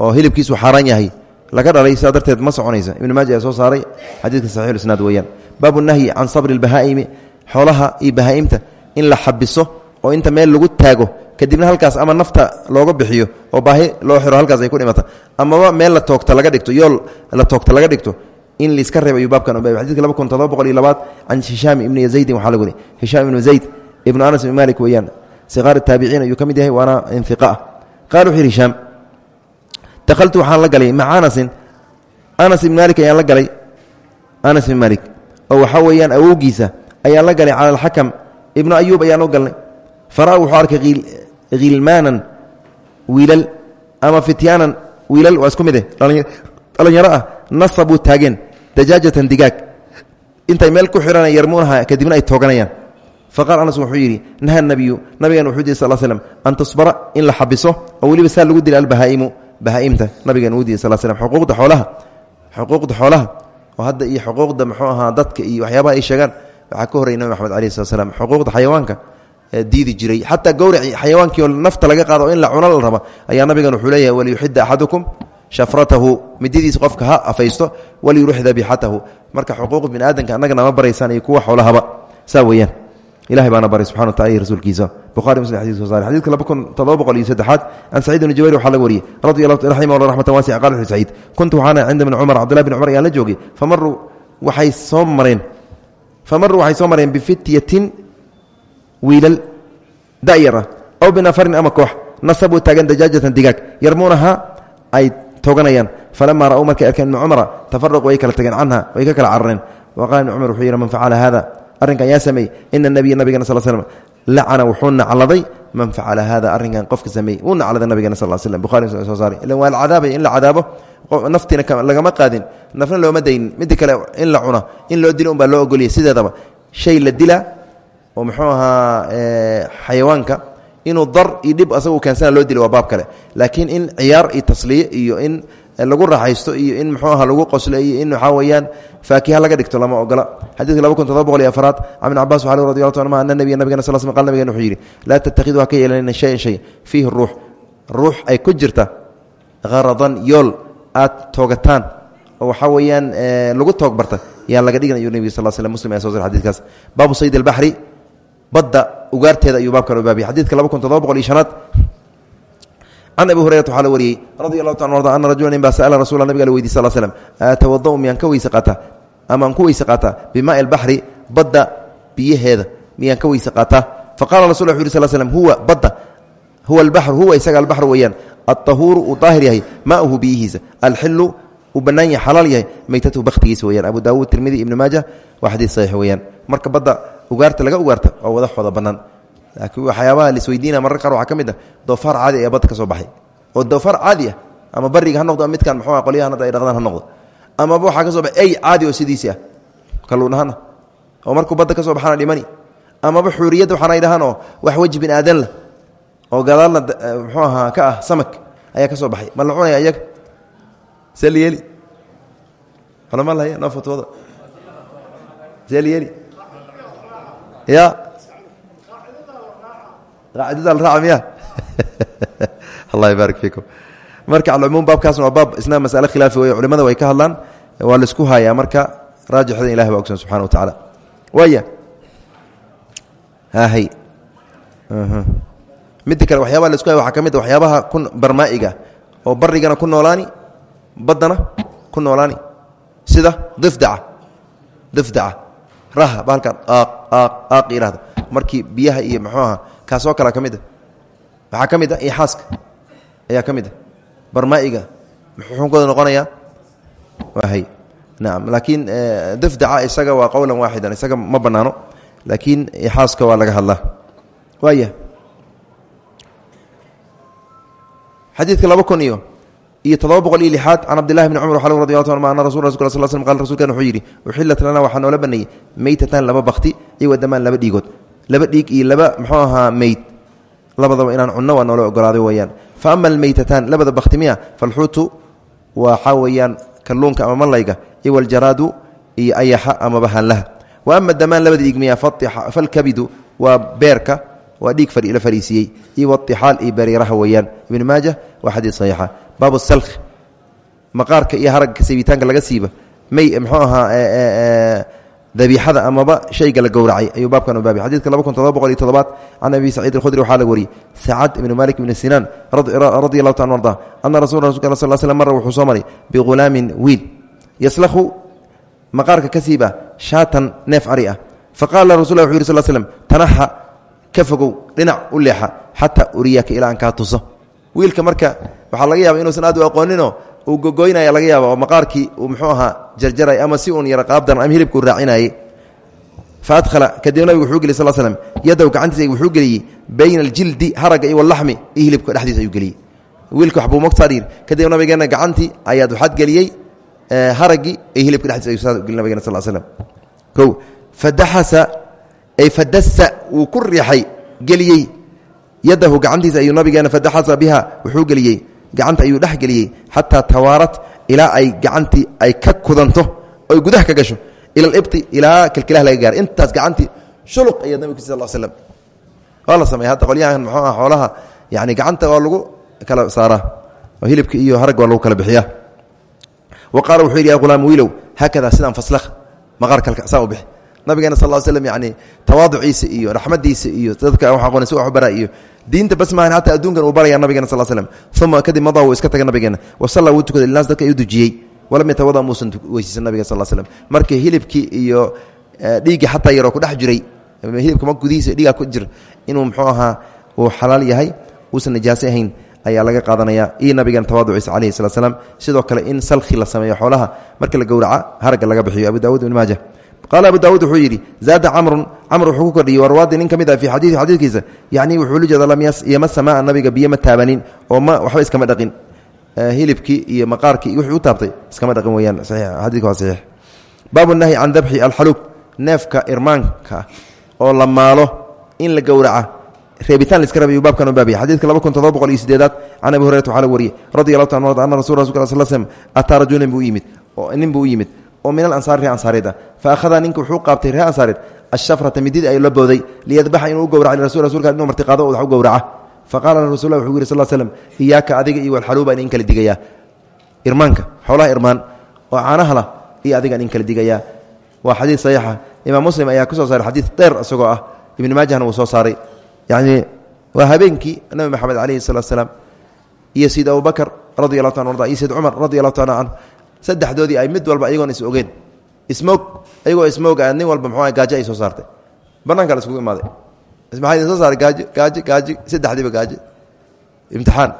oo hilibkiisu xaaraan yahay laga dhalay sidaa darteed ma soconaysa. Ibnu maaja ayaa soo saaray xadiidka saxiixulisnaad weeyaan baabu nahyi can sabri lbahaa'imi xoolaha iyo bahaa'imta in la xabiso oo inta meel lagu kadibna halkaas ama nafta looga bixiyo oo baahi loo xiro halkaas ay ku dhimata. Amaba meel la toogta laga dhigto yool la toogta laga dhigto in laiska reeb ayuu baabkan ubaabay xadidka laba kun todoba boqol iyo labaad can hishaam ibni zaydin waxaa lagu wari hishaam ibnu zayd ibnu anas ibn malik weeyaan siqaar taabiciin ayuu ka mid yahay waana infiqa ah. Qaal wuxu yidhi la galay maca anasin anas ibn malik ayaan la galay. Anas ibn malik oo waxaa weeyaan awowgiisa ayaan la galay cala alxakam ibnu ayuub ayaan u galnay. Fara wuxuu arkay khilmaanan wiilal ama fityaanan wiilal waa isku mid eh dhallinyaro ah nasabuu taageen dajaajatan digaag. Intay meel ku xihana yarmuunaha kadibna ay tooganayaan. Faqaal anas wuxuu yidhi naha nabiyu nabigan wuxuu yidhi sal slm an tusbara in la xabiso oo weliba saa lagu dila albahaa'imu bahaaimta. Nabigan uu diiy xoolaha oo hadda iyo xuquuqda muxuu ahaa dadka iyo waxyaabaha ay sheegaan. Waxaa ka horrey nabi maxamed alayh slat slam xuquuqda xayawaanka diidi jiray. Xataa gowraci xayawaankii nafta laga qaado o in la cuno la raba ayaa nabigan wuxuu leeyahay waliyuxida axadukum shafratahu. Mididiisa qofka ha afaysto waliyurix dabixatahu marka xuquuq bini aadamka annagana ma baraysaan iyo kuwa xoolahaba. Saa weeyaan ilahay baana baray subxana wa taala iyo rasuulkiisa bukhari muslim xadis soo saaray. Xadidka laba kun toddoba boqol iyo saddexaad can saciid bni jubayr waxaa laga wariyey. Radi allahu raximah allah raxmatan waasica qala wuxu saciid kuntu waxaana cinda bni cumar cabdillahi bni cumar ayaan la joogay. Famaruu waxay soo mareen famaruu waxay soo mareen bifityatin wiilal da'yar ah aw binafarin ama koox. Nasabuu taagan dajaajatan digaag. Yarmuunahaa ay tooganayaan. Falamaa ra'uu markay arkeen ibni cumara tafaraquu way kala tageen canha way ka kala carareen. Wa qala ibni cumar wuxuu yidhi man facala hada arrinkan yaa sameeyey. Ina nabiya nabigana sal slm lacana wuxuu nacladay man facala hada arrinkan qofka sameeyey. Wuu nacladay nabigana sal slm bukhari muslim soo saaray. Ilan waa la cadaabay in la cadaabo lagama qaadin. Nafna looma daynin. Midda kale in la cuna in loo dilo unbaa loo ogoliyay sideedaba shay la dila oo muxuu ahaa xayawaanka inuu dar iyo dhib asagu keensana loo dilo waa baab kale. Laakiin in ciyaar iyo tasliye iyo in lagu raaxaysto iyo in muxuu aha lagu qoslo iyo in waxaa weeyaan faakiha laga dhigto lama ogola. Xadiidka laba kun todoba boqol iyo afaraad can ibn cabas waxaa radi allahu ta anuma ana nabiya nabigana sal sl qal nabigan wuxuu yidhi laa tattakhiduu ha ka yeelanina shayan shay. Fiihi ruux ruux ay ku jirta haradan yool aad toogataan oo waxaa weeyaan lagu toog barta yaan laga dhigin ayuu nebiga sal sl muslim ayaa so sar xadidkaas baabu sayd albaxri badda ugaarteeda ayuu baabkan u baabiyay xadidka laba kun todoba boqol iyo shanaad can abi hurayrat waxaa la wariyey radi allahu ta arda ana rajula nin baa sa'ala rasula nabiga la weydiy sal slm atawada miyaan ka weyse qaataa ama aan ku weyse qaataa bimaai albaxri badda biyaheeda miyaan ka weyse qaataa faqala rasul wuxu yiri sl slm huwa badda huwa albaxru huwa isaga albaxru weeyaan alطahuuru uu daahir yahay maauhu biyihiisa alxilu uu bannaan yahay xalaal yahay meytatuhu bakhtigiisa weyaan abu daawuud tirmidi ibni maaja waa xadiid saxiix weeyaan. Marka badda ugaarta laga ugaarta waa wadaxooda bannaan. laakiin waxyaabaha lisweydiina marar qaar waxaa ka mid ah caadi ayaa badda ka soo baxay. Oo doofaar caadi ah ama bariga ha noqdo midkan muxuu ah qolyahan hadda ay dhaqdaan ha noqdo. Amaba waxaa ka soo baxay caadi oo sidiisii ah kalluun oo markuu badda ka soo baxaana dhimani. Amaba xuuriyadda waxaana dhahaan oo wax weji bin aadan lah oo gadaalna muxuu ahaa ka ah samak ayaa ka soo baxay. Ma la cunaya iyaga? See la yeeli culama lahaya noo la yeeli ya qaacidada la raaca miya allah ybaark fiikum. Marka alcumuum baabkaasna waa baab isna masale khilaafi wey culimada way ka hadlaan. Waa la isku hayaa marka raajixda ilahi baa ogsan subxana wa tacaala waaya hahay midda kale waxyabaha la isku haya waxaa ka mid a waxyaabaha ku barmaa'iga oo barigana ku noolaani. Baddana ku noolaani. Sida difdaca. Difdaca. Raha bahalkan aaq aaq aaq yidhahdo markii biyaha iyo muxuu aha kaasoo kalea ka mid a. Waxaa ka mid a ixaaska ayaa ka mid a. Barmaa'iga muxuu xunkooda noqonayaa? Wahay nacam laakiin difdaca isaga waa qowlan waaxidan isaga ma bannaano laakiin ixaaska waa laga hadlaa. Waaya xadiidka laba kun iyo iyo todoba boqol iyo lixaad can cabdillahi bni cumar xal radi lla ana rasul rasul sl sl qal rsulkan wuxuu yidhi uxillat lana waxaa noola baneeyey meytatan laba bakti iyo wadamaan laba dhiigood laba dhiig iyo laba muxuu ahaa meyd. Labadaba inaan cunno waa noola ogolaaday weyaan fa ama almeytataan labada bakti miya falxuutu waxaa weeyaan kalluunka ama malayga iyo waljaraadu iyo ayaxa amaba hanlaha wa ama damaan labada dhiig miya falkabidu waa beerka waa dhiig la fariisiiyey iyo watixaal iyo bariiraha weeyaan. Ibn maaja waa xadiid saxiixa. Baabu salk maqaarka iyo haragga siibitaanka laga siiba. May muxuu ahaa dabiixada amaba shayga la gowracay. Ayuu baabkan u baabay xadidka laba kun todoba boqol iyo todobaad can abi saciid alkhudri waxaa la wariyey sacad ibnu malik ibni sinaan radi allahu ta arda ana rasul rasulka sal sl mara wuxuu soo maray bighulaamin wiil. Yaslakhu maqaarka ka siiba shaatan neef ari ah. Faqala rasul wuxu yiri sl slm tanaxa ka fogow dhinac u leexa xataa uriyaka ilaa aan kaa tuso. Wiilka marka waxaa laga yaaba inuusan aad u aqooninoo uu gogoynaya laga yaaba oo maqaarkii uu muxuu ahaa jarjaray ama si uun yara qaabdan ama hilibka u raacinayey fa adhala kadib nabigu wuxuu geliy sl slm yadow gacantiisa wuxuu geliyey bayna aljildi haragga iyo walaxmi iyo hilibka dhexdiisa ayuu geliyey. Wiilka waxbuu mogtaadhiir kadib nabigeena gacantii ayaad waxaad geliyey haraggii iyo hilibka dhexdiisa ayuu geliy nabigena sal slm o fadaxasa ay fadasa wuu ku riixay geliyey. Yadahu gacantiisa ayuu nabigeena fadaxasa biha wuxuu geliyey gacanta ayuu dhex geliyey xataa tawaarat ilaa ay gacantii ay ka kudanto oy gudaha ka gasho ila alibti ilaa kilkilaha laga gaara intaas gacantii shuluq ayaa nabig sal l slam waa la sameeya hadda qolyahan muxuu ah xoolaha. Yani gacanta waa lagu kala saaraa oo hilibka iyo haragga waa lagu kala bixiyaa. Wa qaala wuxuu yidhi ya hulaam wiilow haakada sidaan faslakh maqaar kalka saa u bixi. Nabigeena sal slm yani tawaaduciisa iyo raxmadiisa iyo dadka aqoon si wax bara iyo diinta bas maahan hataa adduunkan uu baraya nabigena sal slm uma kadib madaa wuu iska tagay nabigeena. Wasalla wuu tukaday linaas dadka ayuu dujiyey. Walam yatawada muusan weysiisan nabiga sal slm markii hilibkii iyo dhiiggii xataa yaroo kudhex jiray hilibka ma gudihiisa dhiigaa ku jir inuu muxuu ahaa uu xalaal yahay uusan nijaase ahayn ayaa laga qaadanaya iyo nabigeena tawaaduciisa calayhi salat slam sidoo kale in salkhi la sameeyo xoolaha marka la gowraca haragga laga bixiyo. Abu daawud ibn maaja qaala abu daawuud wuxuu yidhi zaada camrun camr wuxuu ku kordhiyey warwaadi nin ka mid ah fii xadiii xadiidkiisa yacni wuxuu la jeeda lam yamasa maa nabiga biyo ma taabanin oo ma waxba iskama dhaqin hilibkii iyo maqaarkii wuxuu u taabtay iskama dhaqin weeyaan xadiidka waa saxiix baabu nahyi can dabxi alxaluub neefka irmaanka oo la maalo in la gowraca reebitaan laiska rabay baabkan u baabiyay xadiidka laba kun todoba boqol iyo sideedaad can abi hurayrata waxaa la wariyey radi allahu ta an ana rasul rasulka sal slm ataa rajulan buu yimid nin buu u yimid oo min alansaar reer ansaareed ah. Fa ahadaa ninka wuxuu qaabtay reer ansaareed ashafrata mididii ay la booday liyadbaxa inuu u gowraca lirasul rasulka inuu martiqaado wax u gowraca faqala rasul lah wuxuu yiri sal slm iyaaka adiga iyo walxaluuba in kala digayaa. Irmaanka xoolaha irmaan oo caanaha lah iyo adiga in kala digayaa. Waa xadiid saxiixa. Imaam muslim ayaa ku soo saaray xadiid dheer isagoo ah ibni maajahna wuu soo saaray. Yacni waa habeenkii nabi maxamed calayhi salatu salaam iyo sayid abubakar radi allahu ta arda iyo sayid cumar radi allahu taala canhu saddexdoodii ay mid walba ayagoon is ogeen ismoog ayagoo ismoog a nin walba muxuu gaajo ay soo saartay. Bannaanka la iskugu imaaday. Soo saaray gaajo gaajo gaajo saddexdiiba gaajo? Imtixaan.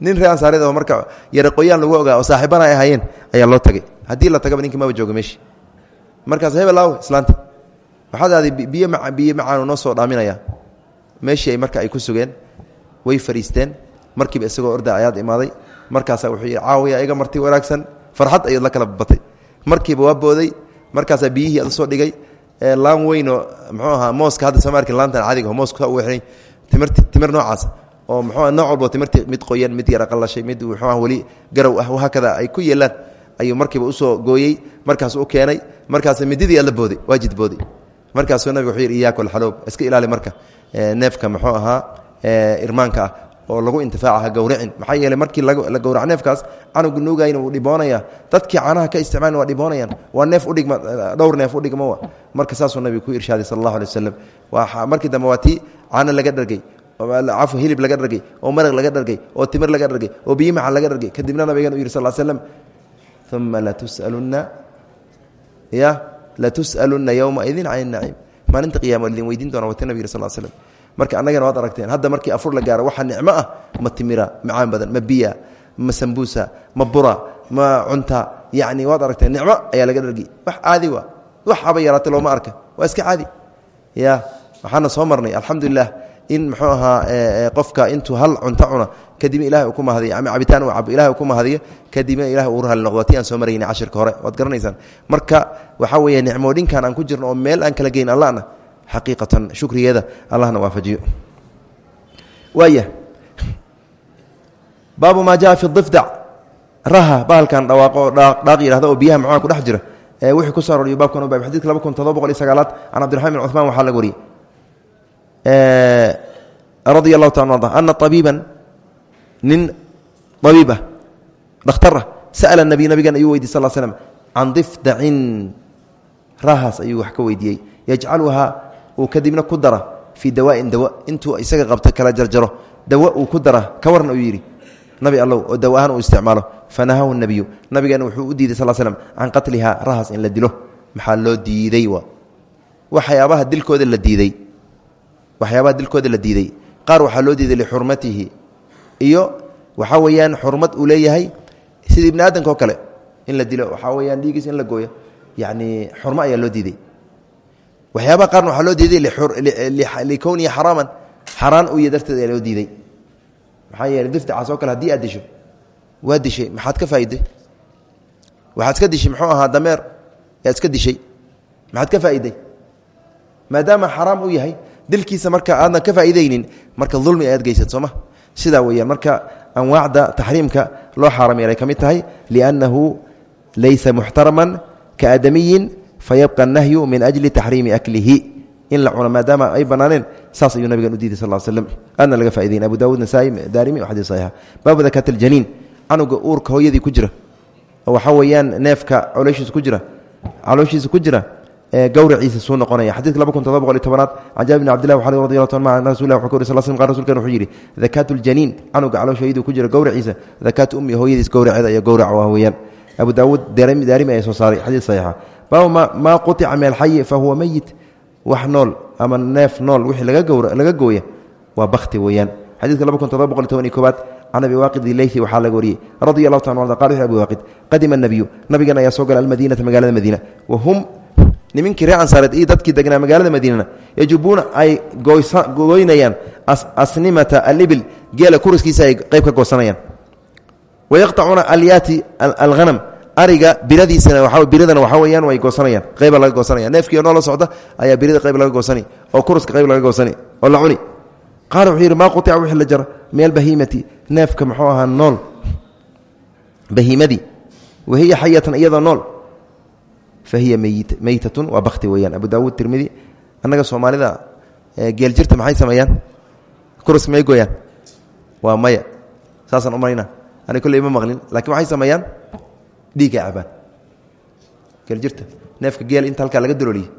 Nin reer ansaareed oo marka yara qoyaan lagu ogaa oo saaxiibana ay ahaayeen ayaa loo tagay. Haddii la tagaba ninki maba jooga meeshi. Markaas hebel aaw islaanta. Waxaad aaday biyo ma biyo macaanu soo dhaaminaya. Meeshii ay marka ay ku sugeen way fariisteen. Markiiba isagoo orda ayaad imaaday. Markaasaa wuxuu yidhi caawiya iga marti wanaagsan farxad ayaad la kala batay. Markiiba waa booday markaasaa biyihii ad u soo dhigay. Laan weynoo muxuu ahaa mooska hadda soo maarkin laantan caadiga mooska saa u weexnay timirti timir noocaas. Oo muxuu nooc walbo timirti mid qoyan mid yara qallashay mid muxuu ah weli garow ah wahaakada ay ku yeelaan ayuu markiiba u soo gooyey markaas u keenay markaas mididii alla booday waajid booday. Markaasuu nabiga wuxuu yidhi iyaaka alxaloob iska ilaali marka. Neefka muxuu ahaa irmaanka ah oo lagu intifaacaha gawracin maxaa yeeley markii la gowrac neefkaas canugu nuugayna wuu dhiboonaya. Dadkii caanaha ka isticmaalin waa dhiboonayaan. Waa neef udhigma dhowr neef udhigma marka saasuu nabiga ku irshaaday sal allahu alay wasalam waa markii dambe waa tii caano laga dhargay cafu hilib laga dhargay oo maraq laga dhargay oo timir laga dhargay oo biyi macan laga dhargay. Kadibna nabigan u yidhi sal slam uma latus'alunna ya latus'alunna yowmaidin can naciim maalinta qiyama idin weydiin doona wata nabig sal slm marka annagana waad aragteen hadda markii afur la gaaro waxa nicmo ah ma timira macaan badan ma biya ma sambuusa ma bura ma cunta. Yani waad aragteen nicmo ayaa laga dhargi wax caadi wa wax haba yaraatay looma arka. Waa iska caadi. Ya waxaana soo marnay alxamdulilah in muxuu ahaa qofka intuu hal cunto cuna kadibna ilahay uu ku mahadiyo ama cabitaan uu cabo ilahay uu ku mahadiyo kadibna ilahay uu rahali noqdo. Ti aan soo maraynay cashirka hore waad garanaysaan. Marka waxaa weeye nicmoodhinkan aan ku jirno oo meel aan kala geyn allahna xaqiiqatan shukrigeeda allahna waafajiyo. Waaya baabu maa jaa fi difdac raha bahalkan dhawaaqo dhaaq yihahda oo biyaha macaa ku dhex jira. Ee wixii ku soo aroriyo baabkan u baab xadidka laba kun todoba boqol iyo sagaalaad can cabdiraxman bin cuثmaan waxaa laga wariyey. Radi allahu taala arda ana abiiban nin abiib ah dhakhtar ah sa'ala nabiy nabigan ayuu weydiy sal slm can difdacin rahaas ayuu wax ka weydiiyey. Yajcaluhaa uu kadibna ku dara fii dawaain dawa intuu isaga qabto kala jarjaro dawa uu ku dara ka warna uu nabi allow oo dawa uu isticmaalo. Fanahaahu nabiyu nabigeena wuxuu u diiday sal slm can qatlihaa rahaas in la dilo. Maxaa loo diiday wa? Waxyaabaha dilkooda la diiday. Waxyaabaha dilkooda la diiday. Qaar waxaa loo diiday lixurmatihi. Iyo waxaa weeyaan xurmad uu leeyahay sida ibni aadamka kale in la dilo waxaa weyaan dhiigiis in la gooyo. Yacni xurmo ayaa loo diiday waxyaabaha qaarna waxaa loo diiday likownihi xaraaman. Xaraan u ya darteed ayaa loo diiday maxaa yeeley difdacaas oo kale haddii aad disho waa dishay. Maxaad ka faa'iday waxaad iska dishay muxuu ahaa dameer. Yaad iska dishay. Maxaad ka faa'iday maadaama xaraam uu yahay dilkiisa marka aadan ka faa'iidaynin marka dulmi ayaad geysad sooma sidaa weeyaan marka anwaacda taxriimka loo xaaram yeelay ka mid tahay liannahu laysa muxtaraman kaadamiyin fayabqa nahyu min ajli taxriimi aklihi. In la cuno maadaama ay banaaneen saas ayuu nabigan u diiday sal slm aadna laga faa'idayn abu dawud nasaai daarimi xadii saxiixa. Baabu dakaat aljaniin canuga uurka hooyadii ku jira. Oo waxaa weeyaan neefka calooshiisa ku jira. Calooshiisa ku jira gawraciisa suu noqonaya. Xadidka laba kun todoba boqol iyo tobanaad can jaabir bn abdillah waxaa radi allahu taala an rasul lah wuxuu ka wari sal slm qal rsulkan wuxuu yidhi dakaatu ljaniin canuga caloosh hooyadii ku jira gawraciisa dakaatu ummi hooyadiis gawraceeda iyo gawrac waa weeyaan. Abu daawuud daarimi ayaa soo saaray xadiid saxiixa baabu maa qutica min alxayi fahuwa meyit wax ama neef nool wixii laga gooya waa bakti weeyaan. Xadiidka laba kun todoba boqol iyo toban iyo koobaad can abi waaqid ileythi waxaa laga wariyey. Radia allahu taala arda qal wuxu abi waaqid qadima anabiyu nabigan ayaa soo gala almadiinata magaalada madiina. Wa hum nimankii reer ansaareed iyo dadkii degnaa magaalada madiinana yajubuuna ay goynayaan asnimata alibil geela kuriskiisa ay qayb ka goosanayaan. Wayaqطacuuna alyaati alhanam ariga biradiisana waa biradana waxaa weyaan way goosanayaan qayba laga goosanaya neefkii noola socda ayaa birada qayb laga goosani oo kuruska qayb laga goosani oo la cuni. Qaala wuxuu yidhi maa qutica wixii la jara min albahimati neefka muxuu ahaa nool. Bahiimadii wahiya xayatan iyadoo nool. Fa hiya meytatun waa bakti weeyaan. Abu daawuud tirmidi annaga soomaalida geeljirta maxay sameeyaan? Kurus may gooyaan. Waa maya. Saasaan u marayna. Ani kolley ma maqlin. Lakiin waxay sameeyaan dhiigga cabaan geeljirta neefka geel inta halkaa laga dalooliyey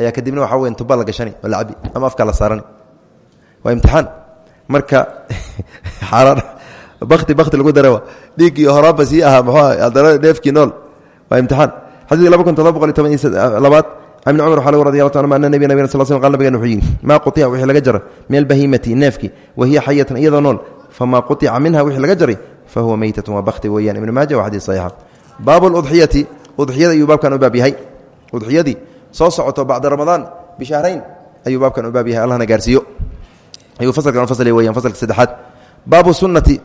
ayaa kadibna waxaa weya tuba la gashani oo la cabi ama afkaa la saarani. Waa imtixaan. Marka bakti bakti lagu darawa dhiiggii horaanba sii ahaa muxuu haddana neefkii nool. Waa imtixaan. Xadiidka laba kun todoba boqol iyo toban iyo labaad can ibni cumar waxaa lagu radi allahu ta anuma ana nebiya nabigana sal sl qal nabigan wuxuu yidhi maa qutica wixii laga jara min albahimati neefkii wa hiya xayatan iyadoo nool. Famaa qutica minha wixii laga jaray fa huwa meytatun waa bakti weeyaan. Ibnu maaja waa xadiis saxiixa baabu ludxiyati udxiyada ayuu baabkan u baab yahay. Udxiyadii soo socoto bacda ramadaan bishahrayn ayuu baabkan u baab yahay allahna gaarsiiyo. Ayuu fasalkan fasli weyan fasalka saddexaad. Baabu sunnati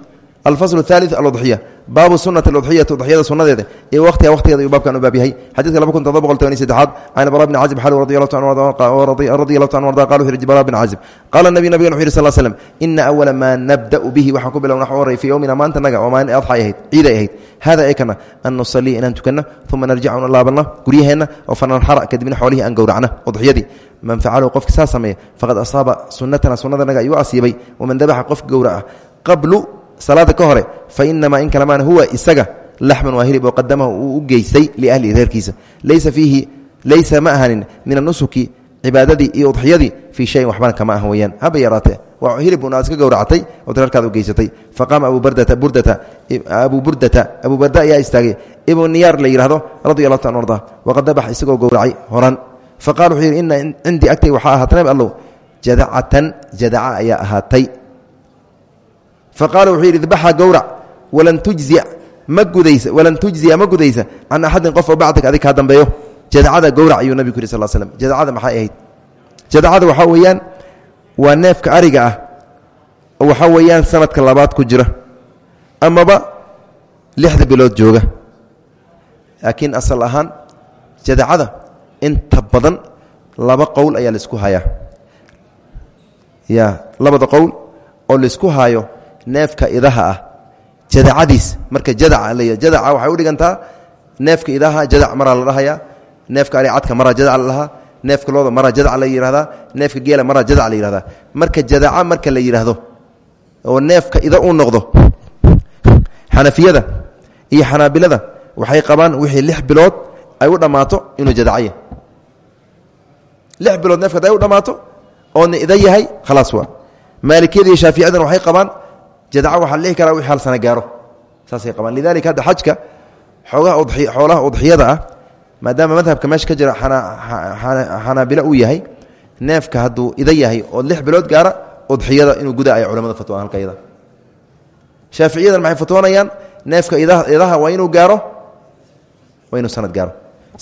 alfasl الثالث aludxiya baabu sunati udxiyati udxiyada sunadeeda iyo waqtiha waqtigeeda ayuu baabkan u baab yahay xadiidka laba kun todoba boqol tobaniy saddexaad can bara bni cazib xal radi allahu ta radi allahu ta arda qala wuxu yhi bara bn cazib qaala nabiy nabigan wuxu yhi sal slm ina awala maa nabda'u bihi waxaan ku bilowna waxu horey fii yowmina maantanaga oo maalin adxa ay ahayd ciid ay ahayd hada ekana an nusalii inaan tukanno uma narjica una laabanno guryaheenna oo fananxara kadibna xoolihii aan gowracna udxiyadii man facalahu qofki saa sameeya faqad asaaba sunatana sunadanaga ayuu asiibay waman dabaxa qofka gowraca qablu salaada ka hore fa inamaa in kalamaan huwa isaga laxman waa hilib oo qadamahu uu u geystay reerkiisa. Laysa fiihi laysa ma min anusuki cibaadadii iyo udxiyadii fii shayin waxbana kama ah haba yaraatee waa hilib un aad iska gowracatay ood reerkaada u geysatay. Faqaama abu bardata burdata abu burdata abu barda ayaa istaagay. Ibnu niyaar la yidhahdo radi allahu ta an arda waqad isagoo gowracay horan. Faqala wuxuu yidhi ina cindii agtay waxaa ahaatay nabi allow. Jadacatan jadaca ayaa ahaatay faqaala wuxuu yidhi idbaxa gowrac walan tujzi ma gudaysa walan tujziya ma gudaysa can axadin qof oo bacdika adig kaa dambeeyo. Jadacada gowrac ayuu nabigu yidhi sal slm jadacada maxay ahayd? Jadacada waxaa weeyaan waa neefka ariga ah oo waxaa weeyaan sanadka labaad ku jira amaba lixda bilood jooga. Laakiin asal ahaan jadacada inta badan laba qowl ayaa la isku hayaa. Ya labada qowl oo la isku hayo neefka idaha ah. Jadacadiis marka jadaca waxay u dhigantaa neefka idaha jadac maraa la dhahayaa neefka aricadka maraa jadac la dhahaa neefka looda maraa jadac la yidhahdaa neefka geela maraa jadac la yidhahdaa marka jadaca marka la yidhaahdo oo neefka ida uu noqdo xanafiyada iyo xanaabilada waxay qabaan wixii lix bilood ay u dhammaato inuu jadacaya lix bilood neefka haday u dhammaato oona ida yahay khalaas waa. Maalikiyada iyo shaaficiyadana waxay qabaan jadaca waxaa la dhihi karaa wixii hal sana gaaro saasay qabaan. Lidalika hadda xajka xoogaha xoolaha udxiyada ah maadaama madhabka meesha ka jira xanaabilo uu yahay neefka hadduu ida yahay oo lix bilood gaara udxiyada inuu guda ay culamada fatwaan halka iyada shaaficiyadan maxay fatwoonayaan neefka idaha waa inuu gaaro waa inuu sanad gaaro.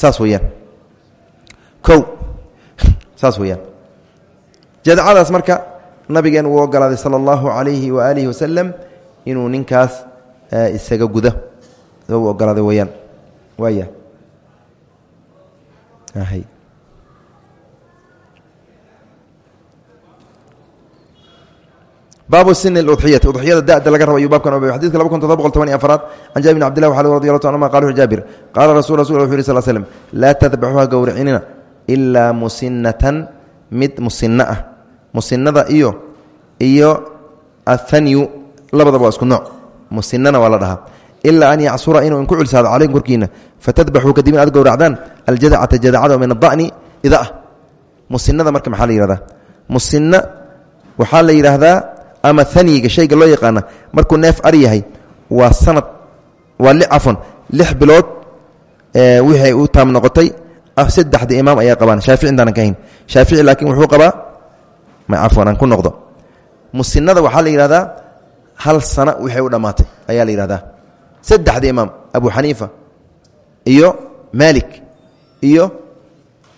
Saas weeyaan. O saas weeyaan. Jadacadaas marka nabigeen uu ogolaaday sala allahu calayhi waaalihi wasalam inuu ninkaas isaga guda. U ogolaaday weyaan waaya. Baabu sin udxiyati udxiyada dada laga raba ayuu baabkan oba xadidka laba kun todoba boqol toban iyo afaraad. Can jaabir bn abdillah waxaa radi allahu ta anuma qala jaabir qaala rasul rasul wuxu yiri sal slm laa tadbaxuha gowricinina ilaa musinatan mid musina ah musinada iyo iyo ahanyu labadaba waa isku nooc. Musinana waa la dhahaa. Ilaa an yacsura inuu inku culsaado calaykum korkiina fatadbaxuu kadib in aad gowracdaan aljadacata jadacada min ada'ni ida ah. Musinada marka maxaa la yihahdaa musina waxaa la yidhaahdaa ama aniga shayga loo yaqaana markuu neef ar yahay waa sanad waa cafon lix bilood wixii u taam noqotay saddexda imaam ayaa qabaan. Shaafici intaanan ka hayn shaafici laakiin wuxuu qabaa cafwan aan ku noqdo. Musinada waxaa la yidhahdaa hal sana wixii u dhammaatay ayaa la yidhahdaa. Saddexda imaam abu xaniifa iyo maalik iyo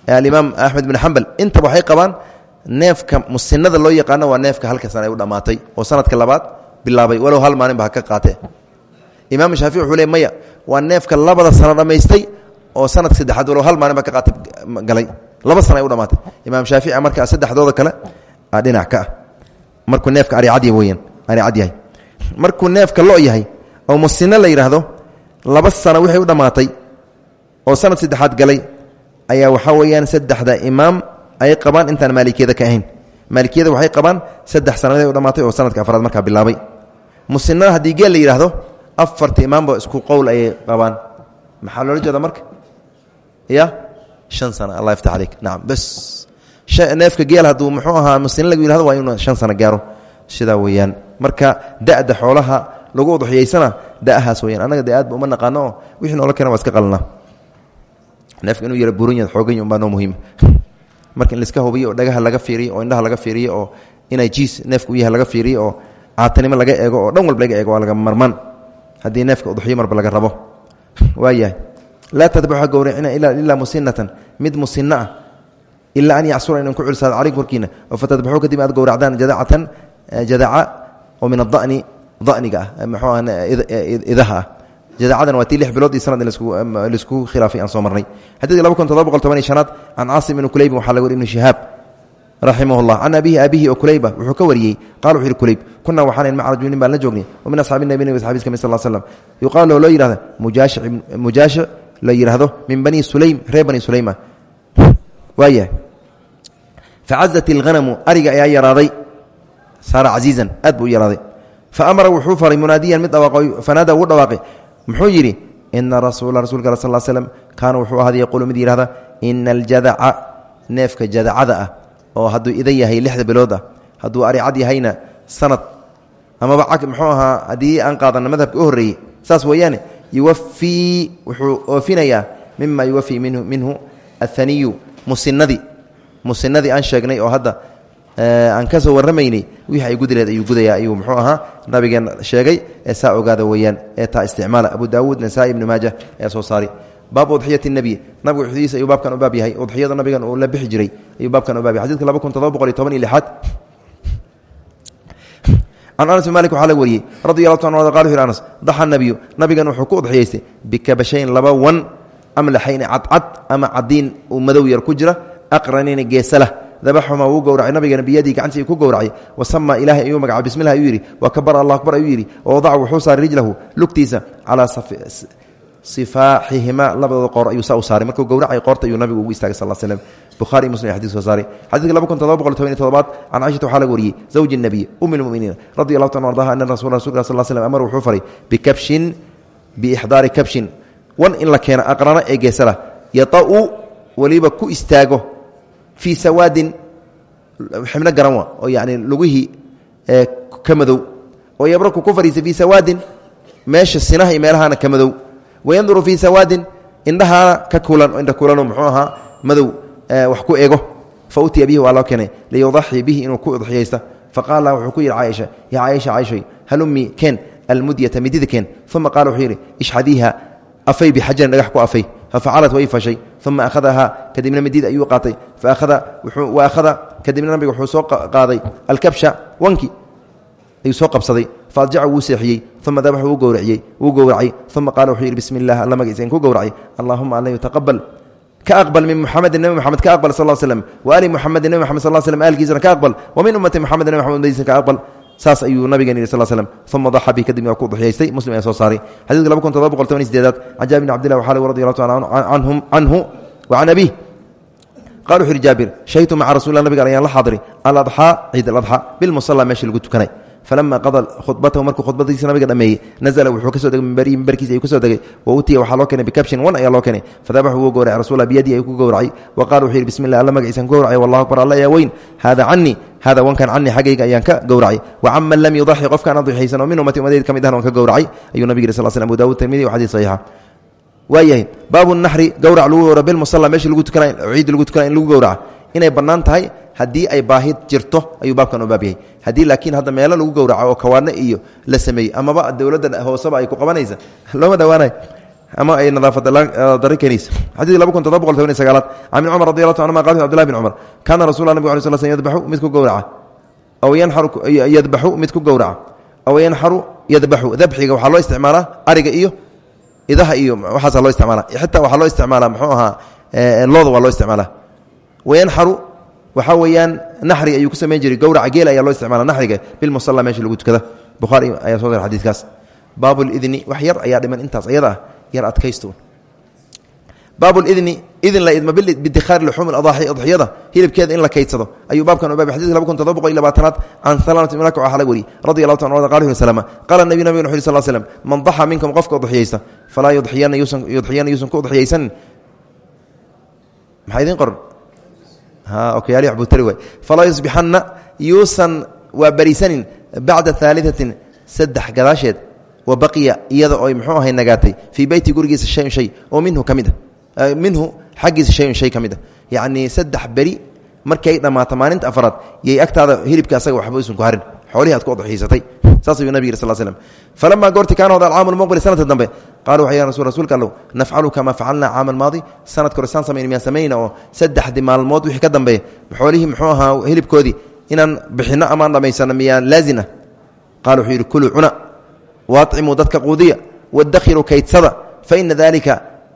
alimaam axmed bin xambal intaba waxay qabaan neefka musinada loo yaqaano waa neefka halka sana ay u dhammaatay oo sanadka labaad bilaabay walow hal maalin ba ha ka qaatee. Imaam shaafici wuxuu le maya waa neefka labada sano dhammaystay oo sanadka saddexaad walow hal maalin ba ka qaatay galay. Laba sana ay u dhamaatay imaam shaafici markaa saddexdooda kale dhinac ka ah. Markuu neefka aricad weyaan aricad yahay. Neefka lo yahay oo musino la yidhaahdo laba sano wixii u dhammaatay oo sanad saddexaad galay ayaa waxaa weeyaan saddexda imaam ay qabaan intaan maalikiyada ka ahayn. Maalikiyada waxay qabaan saddex sanaday u dhammaatay oo sanadka afraad markaa bilaabay. Musinada haddii geel la yidhaahdo afarta imaamba isku qowl ayay qabaan. Maxaa loola jeeda marka? Ya shan sano allah yaftax aleyk nacam bas neefka geel hadduu muxuu ahaa musina lagu yihahdo waa inuu shan sano gaaro. Sidaa weeyaan. Marka da'da xoolaha lagu udxiyaysana da'ahaas weyaan annaga de aad ba naqaano wixii noola keena waa iska neefka inuu yara buran yahay xoogan umbaa noo muhiima marka in laiska hubiyo dhagaha laga fiiriyo oo indhaha laga fiiriyo oo inay jiis neefka yahay laga fiiriyo oo caatanimo laga eego oo dhan walba laga eego laga marmaan. Haddii neefka udxiyo marba laga rabo. Waayahay. Laa tadbaxa gowracina ilaa musinatan mid musino ah ilaa an yacsura inan ku culsaado calaykum korkiina fatadbaxuu kadib aad gowracdaan jadacatan jadaca oo min adani daniga ah mxuu ah idaha ah jadacadan waa tii lix bilood iyo sanad la isku khilaafay aan soo marnay xadidka laba kun todoba boqol toban iyo shanaad can caasim ibni kuleybin waxaa laga wari ibni shihaab raximah llah can abihi aabihi oo kuleyba wuxuu ka wariyey qala wuxu yihi kuleyb kunaa waxaan maca rajulin baan la joognay oo min asxaabi nabi nabi asxabiis ka mid sal slam yuqaalu loo yihahda mujaashi la yidhaahdo min bani sulaym reer bani sulaym ah waayahay facazat ilghanamu ariga ayaa yaraaday saara casiizan aad buu u yaraaday fa amara wuxuu faray munaadiyan mid dhawaaqo fanaada ugu dhawaaqay muxuu yidhi ina rasuula rasulka al sal slm kaana wuxuu ahada yaquulu mid yihahda ina aljadaca neefka jadacada ah oo hadduu ida yahay lixda bilood ah hadduu aricad yahayna sanad amaba muxuu ahaa haddii aan qaadana madhabka u horreeyey saas weeyaane yuwafii wuxuu oofinayaa mima yuwafii minhu athaniyu musinadii musinadii aan sheegnay oo hadda aan ka soo warramaynay wixii ay gudi lehed ayuu gudayaa ayuu muxuu ahaa nabigeen sheegay ee saa ogaada weeyaan ee taa isticmaala. Abu daawuud nasaa-i ibnu maaja ayaa soo saari baabu udxiyati nebiy nabiga uxdiisa ayuu baabkan u baab yahay. Udxiyada nabigan uu la bixi jiray ayuu baabkan u baab yahay. Xadidka laba kun todoba boqol iyo toban iyo lixaad can anas malik waxaa laga wariyey radi allahu ta qal anas daxa nabiyu nabigan wuxuu ku udxiyaystay bikabashayn laba wan amlaxayni cadcad ama cadiin uu yar ku jira aqranayna geesalah. Dabaxuma wuu gowracay nabigeena biyadii gacantii ku gowracay. Wasama ilaahay ayuu magacay bismilah ayuu yidhi wa kabara allah akbar ayuu yidhi. Wadaca wuxuu saaray rijlahu lugtiisa calaa sifaaxihima labadooda qoor ayuu saa u saaray. Markuu gowracay qoorta ayuu nabigu ugu istaagay sal slm buhari muslim xadis soo saaray. Xadidka laba kun todoba boqol toban todobaad can caishata waxaa laga wariyey zawji nabiy umi lmuminiin radi allahu ta ardaha ana rasul rasulka sal slm amar wuxuu faray bikabshin biixdaari kabshin. Wan in la keeno aqrana ee geesala yata'u weliba ku istaago fii sawaadin xibno garan oo yani lugihii ka madow. Oo yabraku ku fadhiistay fii sawaadin meesha sinaha iyo meelahana ka wayanduru fii sawaadin indhahaana ka kulan indha kulano muxuu ahaa madow wax ku ego fa utiya bihi waa loo keenay bihi inuu ku udxiyaysta. Faqaala wuxuu ku yidhi caaisha yaa caaisha caaishay halummi keen almudyata midida keen? Uma qaala wuxuu yidhi ishxadiiha afay bixajarin dhagax ku afay fafacalat way fashay uma akhadahaa kadibna midid ayuu qaatay wa akhada kadibna nabiga wuxuu soo qaaday alkabsha wanki ayuu soo qabsaday faadjaca wuu seexiyey uma dabaxa wuu gowraciyey wuu gowracay uma qaala wuxuu yidhi bismi illah alla magaciisa in ku gowracay allahuma alla yutaqabal ka aqbal min muxamedin nebi moxamed ka aqbal sal slm wa ali muxamedin nebi moxamed sal slm aalkiisana ka aqbal wa min ummati saas ayuu nabigeen yidhi sal slm uma daxa bi kadibna waa ku duxiyaystay muslim ayaa soo saaray. Xadidka laba kun todoba boqol toban iyo sideedaad can jaabir bn abdillah waxaa lagu radi allahu taala wa can abiih. Qala wuxu yidhi jaabir shahidtu maca rasul nabiga ayaan la xaadiray aladxaa ciid aladxaa bilmusala meeshii lagu falama qada khudbatahu markuu khudbadiisa nabiga dhameeyey nazla wuxuu ka soo degay minbarihi mimbarkiisa ayuu ka soo degay wa utiya waxaa loo keenay bikabshin wan ayaa loo keenay fadabaxu wuu gowracay rasuula biyadii ayuu ku gowracay wa qala wuxuu yidhi bismi llah alla magaciisaan ku akbar alla ayaa weyn hada canii hada wankan canii xaggayga ayaan ka gowracay wa caman lam yudaxi qofkaan adixaysan oo min ummati ummadeed ka mid ka gowracay ayuu nabig yidhi sal slam abu wa xadiis saxiixa waayahay baabu naxri gowrac lagu gowra bilmusala meeshii lagu tukana ciiddi lagu tukana in lagu inay bannaan tahay haddii ay baahi jirto ayuu baabkan u baab haddii laakiin hadda meelo lagu gowraco oo kawaano iyo la sameeyey amaba dowladda hooseba ay ku qabanaysa. Looma dhowaanayo ama ay nadaafad dari keenaysa xadiidka laba kun todoba boqol toban iyo sagaalaad can cumar radi allahu ta anuma qal abdullahi bin cumar kaana rasul nabig ala sl sl yadbaxu mid ku gowraca. Aw yadbaxu mid ku gowraca. Aw yanxaru yadbaxu dabxiga waxaa loo isticmaalaa ariga iyo idaha iyo waxaasa loo isticmaala xitaa waxaa loo isticmaalaa muxuu ahaa looda waa loo isticmaalaa wayanxaru waxaa weeyaan naxri ayuu ku samayn jiray. Gowraca geel ayaa loo isticmaala naxriga bilmusalla meesha lagu tukada. Bukhaari ayaa soo sar xadiidkaas. Baabulidni wax yar ayaa dhiman intaas ayada ah yar adkaysto baabulidni idin la idma bidikhaari luxuum adaaxi udxiyada hilibkeeda in la kaydsado. Ayuu baabkan u baabay xadidka laba kun todoba boqol iyo labaatanaad can salamat ibn lak waxaa laga wariyey radi allahu ta anhu qala salama qaala nabiy nabigana wuxu sal slam man daxa minkum qofka udxiyaysta falaa yudxiyana yuusan ku udxiyaysanin maxaa idin qoran okyaali waxbuu tari waay falaa yusbixanna yuusan waa barisanin bacda aaliatin saddex gadaasheed wa baqiya iyada oy muxuu ahay nagaatay fii beyti gurigiisa shayun shay oo minhu ka mid a minhu xaggiisa shayun shay ka mid a yacnii saddex beri markii ay dhammaato maalinta afaraad yay agtaada hilibka asaga waxba usan ku harin xoolihii aad ku odxiisatay saas ayuu nabig yiri sal slm falamaa goorti kaana hod alcaamu lmuqbil sanadka dambe qalu waxay ya rasul rsulka allow nafcalu kamaa facalnaa caama almaadi sanadka hore saan samayn miyaan samaynayna oo saddexdii maalmood wixii ka dambeeya xoolihii muxuu ahaa hilibkoodii inaan bixinno amaan dhammaysano miyaan laazina qala wuxuu yidhi kuluu cuna dadka quudiya wadakhiruu kaydsada faina dalika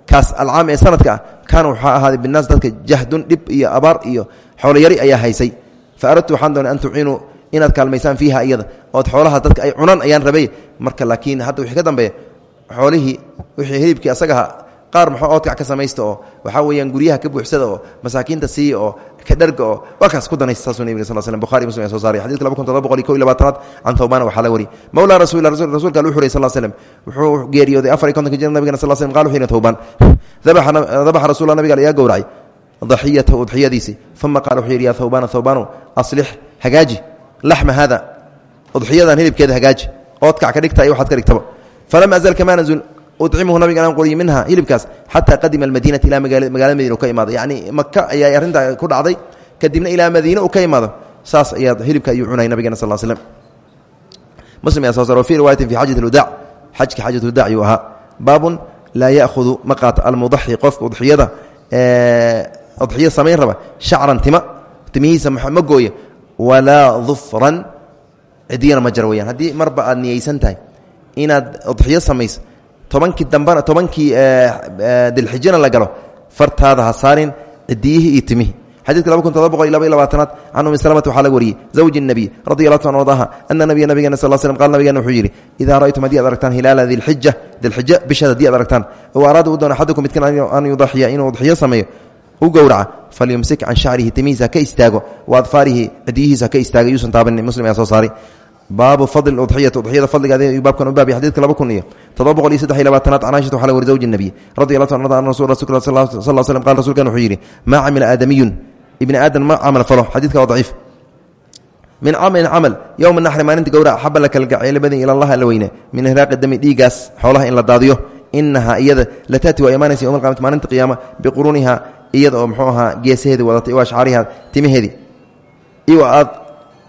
kaas alcaam ee sanadka ah kaana waxaa ahaaday dadka jahdun dhib iyo abaar iyo xooloyari ayaa haysay fa aradtu waxaan an tuciinuu inaad kaalmaysaan fiiha iyada ood xoolaha dadka ay cunaan ayaan rabay. Marka laakiin hadda wixii ka dambeeya xoolihii wixii hilibkii asagaha qaar maxoo oodkac ka samaysta oo waxaa weeyaan guryaha ka buuxsada oo masaakiinta siiya oo ka dharga oo waa kaas ku danaysta saasuu nebiga sal slm bukhari muslim ayaa soo saaray. Xadidka laba kun todoba boqol iyo kow iyo labaatanaad can thawbana waxaa la wariyey mawlaa rasuulillah rasuulka alle wuxu uray sal slm wuxuu geeriyooday afar iyo kontonka jir nabigana sal slm qal wuxu yidhi thawban dabaxa rasuullah nabiga ayaa gowracay daxiyatahu udxiyadiisii uma qaala wuxuu yidhi ya thawbana thawbanu aslix hagaaji laxma haada udxiyadan hilibkeeda hagaaji oodkac ka dhigta iyo waxaad ka dhigtaba falam azal kamaa nazul ucimuhu nabiga aan qoriyi minha hilibkaas xataa qadima almadiinata ilaa magaalada madiina u ka imaado yacni maka ayaa arrintaa ku dhacday kadibna ilaa madiine uu ka imaado saas ayaa hilibka ayuu cunay nabigana sal slm muslim ayaa soo fi riwaayatin fi xajat lwadaac xajka xajat lwadaac ayuu ahaa baabun laa ya'hudu ma qaata almudaxi qofka udxiyada udxiya samayn raba shacran tima timihiisa ma gooya walaa dufran cidiyana ma jara weyaan haddii marba aad niyeysan tahay inaad udxiyo samayso tobankii dambana tobankii dilxijana la galo fartaada ha saarin cidiyihii iyo timihii xadidka laba kun todoba boqol iyo laba iyo labaatanaad can umi salamata waxaa laga wariyey zawji nebiy radi allahu ta an ardaha ana nabiya nabigena sal slm qal nabigena wuxuu yidhi idaa ra'aytum haddii ad aragtaan hilaala dilxija dilxija bishaad haddii ad aragtaan oo araada u doona axadukum midkan an yudaxiya inuu udxiyo sameeyo u gowraca falyumsik can shacrihi timihiisa ka istaago. Wa adfaarihi cidiyihiisa ka istaaga yuusan taabanin muslim ayaa soo saaray. Baabu fadli udxiyati udxiyada fadligaadi ayuu baabkan u baabiy xadidka laba kun iyo todoba boqol iyo saddex iyo labaatanaad can aishata waxaa la wari zawji nebiy radi allahu ta an rasul rasulka sal slm qal rsulkan wuxuu yidhi maa camila aadamiyun. Ibni aadan ma camal falo xadidka waa daciif. Min camalin camal yowma naxri maalinta gowrac xaba la kala gaceelo badan ila allah alla weyne min ihraaqi dami dhiigaas xoolaha in la daadiyo inahaa iyada la taati waa imaanaysa yowma alqamati maalinta qiyaama biquruuniha iyada oo muxuu ahaa geesaheedii wadatay wa ashcaariha timaheedii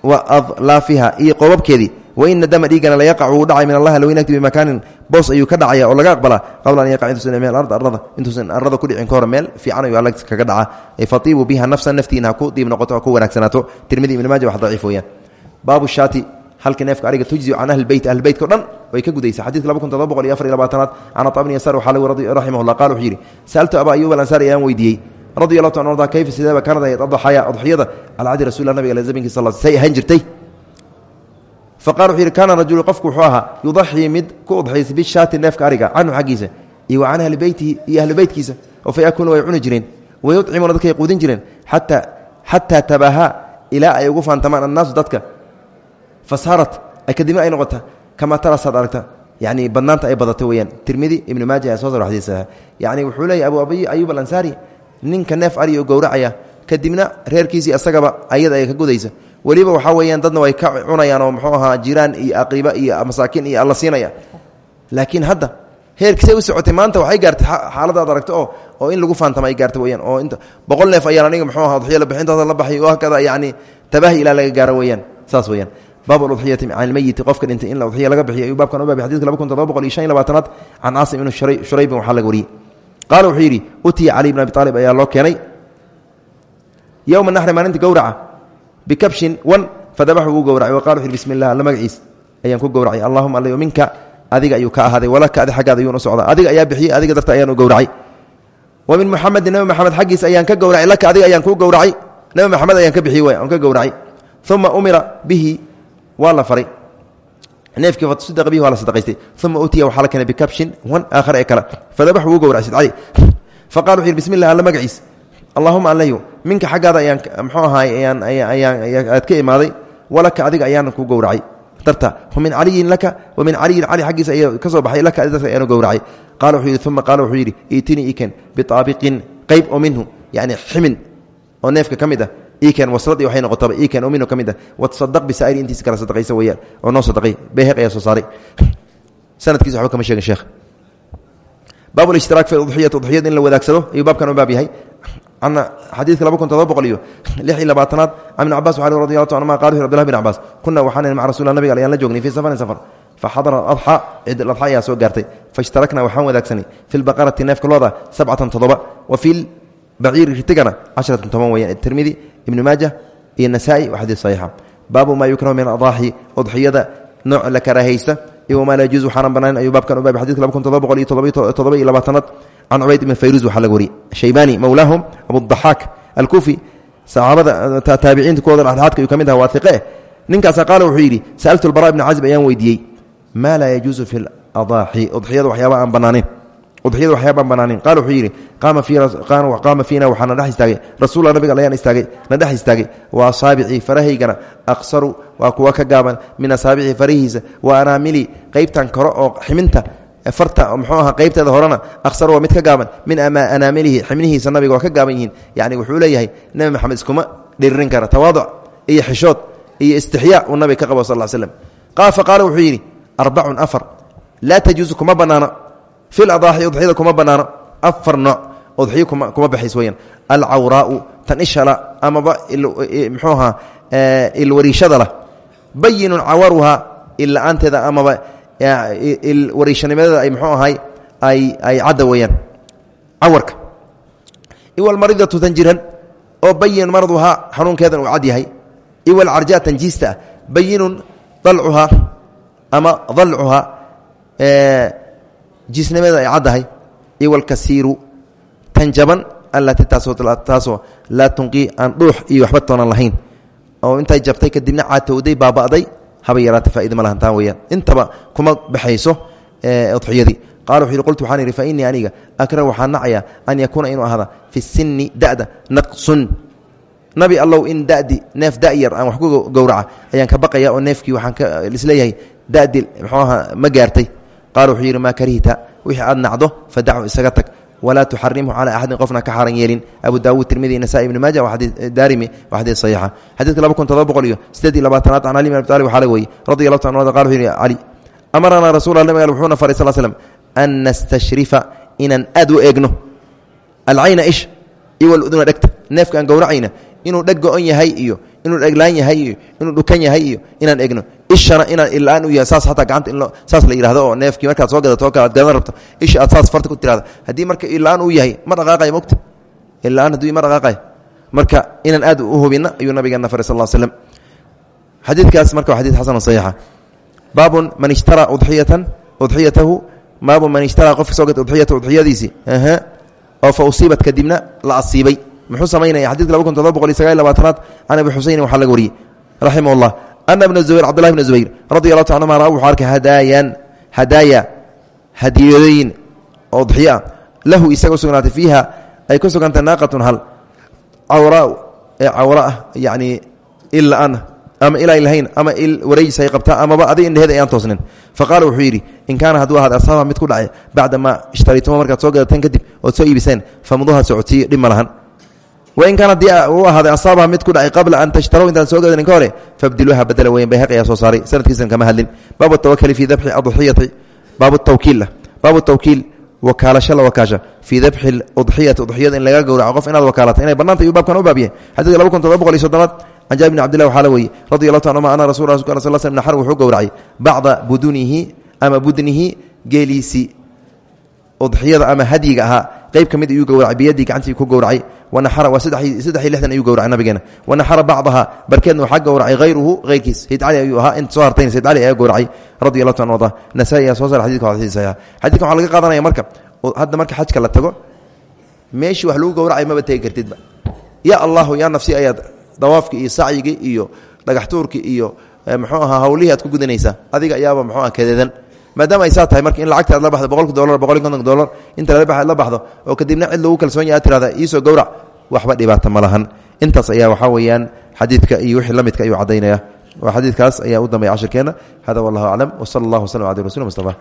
wa adlaafiha iyo qoobabkeedii waina dama dhiigana la yaqacu uu dhacay min allah alweynagti bimakaanin boos ayuu ka dhacaya oo laga aqbalaa qabla an yaqa intuusan meel ard arada intuusan arada ku dhicin ka hor meel fiican ayuu alla kaga dhaca fatiibuu biha nafsan naftiina ha ku diib noqoto ha ku wanaagsanaato tirmidi ibn maaja wax daciif weeyaan. Baabu shaati halka neefka ariga tujzi can ahli beyt ahli beytka o dhan way ka gudaysa xadidka laba kun todoba boqol iyo afar iyo labaatanaad can ataa bni yasaar waxaa lagu raximah llah qala wuxuu yidhi sa'altu abaa ayuub alansaari ayaan weydiiyey radi allahu ta arda kayfa sideeba kaanad adaxaya adxiyada calaa cadi rasul nabiga ale zamankiis sal say ahaan jirtay? Faqala wuxuu yidhi kaana rajulu qofku wuxuu ahaa yudaxii mid ku udxaysa bishaati neefka ariga canhu xaggiisa iyo wa can ahli beytihi iyo ahli beytkiisa oo fa yakuunu way cuni jireen wayucimuuna dadkay quudin jireen ataa xataa tabahaa ilaa ay ugu faantamaan annaasu dadka. Fasaarat kadibna ay noqota kamaa tarasaad aragta yani badnaanta ay badato weyaan tirmidi ibnu maaja soo sar xadiisa yani wuxuu leeyahy abu ayub alansaari ninka neef ariyo gowracaya kadibna reerkiisii asagaba ayada ay ka gudaysa weliba waxaa weeyaan dadna way ka cunayaan oo muxuu ahaa jiraan iyo aqiiba iyo masaakiin iyo alla laakiin hadda heerkiisay u socotay maanta waxay gaartay xaaladaad aragto oo oo in lagu faantama ay gaarta weyaan oo inta boqol neef ayaan aniga muxuu aha udxiya la bixintaasa la baxay hakada yacni tabahi ilaa laga gaaro weyaan saas weyaan baab udxiyati can ilmeyiti qofka dhintay in la udxiya laga bixiyo ayuu baabkan u baabiy xadidka laba kun todoba boqol iyo shan iyo labaatanaad can caasim ibnu shuraybin waxaa laga wariyey. Qaala wuxuu yidhi utiya cali bn abi aalib ayaa loo keenay. Yowma naxri maalinta gowraca bikabshin wan fadabaxu uu gowracay wa qala wuxu yhi bismi llah alla magaciis. Ayaan ku gowracay allahuma alla minka adiga ayuu ka ahaaday walaka adi xaggaada ayuun u socdaa. Adiga ayaa bixiyey adiga darta ayaan u gowracay. Wa min muxamedin nabi moxamed xaggiisa ayaan ka gowracay laka adiga ayaan kuu gowracay. Nabi maxamed ayaan ka bixiyey waay aan ka gowracay. Uma umira bihi waa la faray. Neefkii fatasadaqa bihi waa la sadaqaystay. Uma utiya waxaa la keenay bikabshin wan aakhar ee kale. Fadabax wuu gowracay sid cali faqala wuxu yidhi bismi llah alla magaciis. Allahuma allayu minka xaggaada ayaan mxuu ahaay ayaan ayaan aad ka imaaday. Walaka adiga ayaan ku gowracay darta min caliyin laka wa min caliyin cali aggiisa ay ka soo baxay laka adidaas ayaanu gowracay qaala wuxuu yidhi uma qaala wuxuu yidhi iitinii iken biaabiqin qayb oo minhu yani ximin oo neefka ka mid ah ikan waslad waxay noqotaba ikan omino ka mid ah wasadaq bisaa'iri intiisa kala sadaqaysa weeyaan. Oo noo sadaqay beeheq ayaa soo saaray. Sanadkiisa waxba kama sheegin sheekh baab alishtirak fi udxiyati udxiyada in la wadaagsado ayuu baabkan u baab yahay. Ana xadiidka laba kun todoba boqol iyo lix iyo labaatanaad can ibn cabas waxaa radi allahu anhuma qaal wuxu abdullah bin cabas kuna waxaan maca rasulillah nabiga ayaan la joognay fii safarin safar. Faxadara adxa ciid adxa ayaa soo gaartay. Faishtarakna waxaan wadaagsanay fi lbaqarati neefka looda sabcatan todoba wa fi baciiri ritigana casharatan toban weeyaan tirmidi ibnu maaja iyo nasaa-i waa xadiis saxiixa. Baabu maa yukrahu min adaaxi udxiyada nooc la karaahaysta wma laa yajuuz waxaanan banayn ayuu baabkan u baabay. Xadidka laba kun todoba boqol iyo todoba iyo labaatanaad can cubayd ibn fayruz waxaa laga wariyey. Shaybani mowlaahum abudaxaak alkufi saxaabada taabiciinta kuwooda dhexdhexaadka ayuu ka mid aha waa iqe ninkaasa qaala wuxuu yidhi sa'altu albara ibna cazib ayaan weydiiyey maa laa yajuuzu fi ladaaxi udxiyada waxyaaba aan banaanayn udxiyada waxyaabaan banaanin. Qaal wuxuu yidhi qaama fiina waxaa na dhex istaagay. Rasulla nabiga ayaan istaagay na dhex istaagay. Wa asaabicii farahaygana aqsaru waa kuwa ka gaaban. Min asaabicii farahiisa wa anaamili qaybtan kore oo ximinta farta mxuu aha qaybteeda horena aqsaru waa mid ka gaaban. Min anaamilihi ximnihiisa nabiga waa ka gaaban yihiin. Yani wuxuu leeyahay nebi maxamed iskuma dhiririn kara. Tawaaduc iyo xishood iyo istixyaa uu nabiga ka qabo sal slm fa qaala wuxuu yidhi arbacun afar laa tajuusu kuma banaano ladaaxi udxiyada kuma banaano afar nooc udxiyo kuma baxays weyaan alcawraau tan ishala amaba mxuu ahaa ilwariishada lah bayinun cawaruhaa illa-aanteeda amaba wariishanimadeeda ay mxuu ahay ay cadda weeyaan cawarka iwalmaridatu tan jiran oo bayinun maraduhaa xanuunkeedan uu cad yahay iwalcarjaa tan jiista ah bayinun dalcuhaa ama dalcuhaa jiisnimadeeda ay caddahay iwalkasiiru tan jaban allatii taasoo laa tunqii aan dhuux iyo waxba toonan lahayn. Oo intay jabtay kadibna caatowday baaba'day haba yaraata faaida ma lahan taan intaba kuma baxayso udxiyadii. Qala wuxu yhi qultu waxaan idhi fa aniga akrahu waxaan nacayaa an yakuuna inuu ahada fi sinni da'da naqsun. Nabi allow in dadi neef da'yar aan wax gowraca ayaan ka baqaya oo neefkii waxaan ka is leeyahay dadi ahaa ma gaartay qaala wuxuu yidhi maa karihta wixii aad nacdo fadachu isaga tag. Walaa tuxarimhu calaa axadin qofna ka xaran yeelin. Abu daawuud tirmidi nasa'i ibni maaja xadii daarimi waa xadiis saxiixa. Xadidka laba kun todoba boqol iyo sideed iyo labaatanaad can ali bin abi talib waxaa laga weyey radi allahu ta an qala wuxuu yidhi cali amaranaa rasul nabiga wuxuuna faray sal slm an nastashrifa inaan aad u eegno. Alcayna ish iyo waluduna dhegta. Neefka aan gowracayna inuu dheg go-on yahay iyo inuu dheglaan yahay iyo inuu dhukan yahay iyo inaan egno ishana inaan ilaan u yahay saas hataa gacanta saas la yidhahdo oo neefkii markaad soo gadato o kale ad gadan rabto isha aad saas farta ku tirahdo haddii marka ilaan uu yahay ma dhaqaaqaya mogta ilaan hadduu ma dhaqaaqaya marka inaan aad u hubina ayuu nabigeena faray sal slam xadiidkaas marka waa xadid xasan saxiixa. Man ishtaraa udxiyatan udxiyatahu baabun man ishtaraa qofka soo gata udxiyata udxiyadiisii oo fa usiibat kadibna la asiibay. Muxuu samaynaya xadidka laba kun todoba boqol iyo sagaal labaatanaad ana bna zubayr cabdullahi bna zubayr radi allahu ta anhuma wuxuu arkay hadaayan hadaaya hadiyooyin oo udxiyo ah lahu isaga usugnaatay fiiha ay ku sugantay naaqatun hal cawraa ee cawra ah yacni il la'aan ama ilaa lahayn ama il wareejis ay qabtaa amaba adig indheheed ayaan toosnin fa qaala wuxuu yidhi in kaana hadduu ahaad asaaba mid ku dhacay bacda maa ishtaraytuma markaad soo gadateen kadib ood wain kaan haddii uu ahaaday asaabaha mid ku dhacay qabla an tashtarow intaan soo gadanin ka hore fabdiluuha badela weyan bayhaqi ayaa soo saaray sanadkiisan kama hadlin. Baabu tawakali fii dabxi adxiyati baabu tawkiilla baabu tawkiil. Wakaalasho la wakaasha. Fii dabxi udxiyati udxiyada in laga gowraco qof inaad wakaalata. Inay banaanta ayuu baabkan u baab yahay. Xadidka laba kun todoba boqol iyo soddonaad can jaabir bn abdillah waxaa la weeyey radi allahu ta anuma ana rasul rasulka sal sl naxar wuxuu gowracay bacda budunihi ama budnihi geeliisii udxiyada ama hadyiga ahaa qayb ka mid ayuu gowracay biyadii gacantii ku gowracay saddex lixdan ayuu gowracay nabigeena wanaxara bacdaha barkeedna waxaa gowracay hayruhu hayrkiis sayd cali ayuu ahaa inta soo hartayna sayd cali ayaa gowracay radi allahu ta an arda nasaa-i ayaa soo saara xadidka waa xadis saxiixa xadidkan waxaa laga qaadanaya marka hadda marka xajka la tago meeshii wax lagu gowracay maba tegi kartidba ya allahu yaa nafsi ayaad dawaafki iyo sacyigii iyo dhagaxtuurki iyo mxuu ahaa ah maadaama ay saa tahay marka in lacagta aad la baxdo boqolki dolar boqol kontonka dolar inta la baxdo oo kadibna cid lagu kalsoon yahay ad tirahda iisoo gowrac. Waxba dhibaata ma lahan. Intaas ayaa waxaa weeyaan xadiidka iyo wixii la midka ayuu caddaynaya. Waa xadiidkaas ayaa u dambeya cashirkeenna hada wallahu aclam wsala allah waslm ala rasul mustafa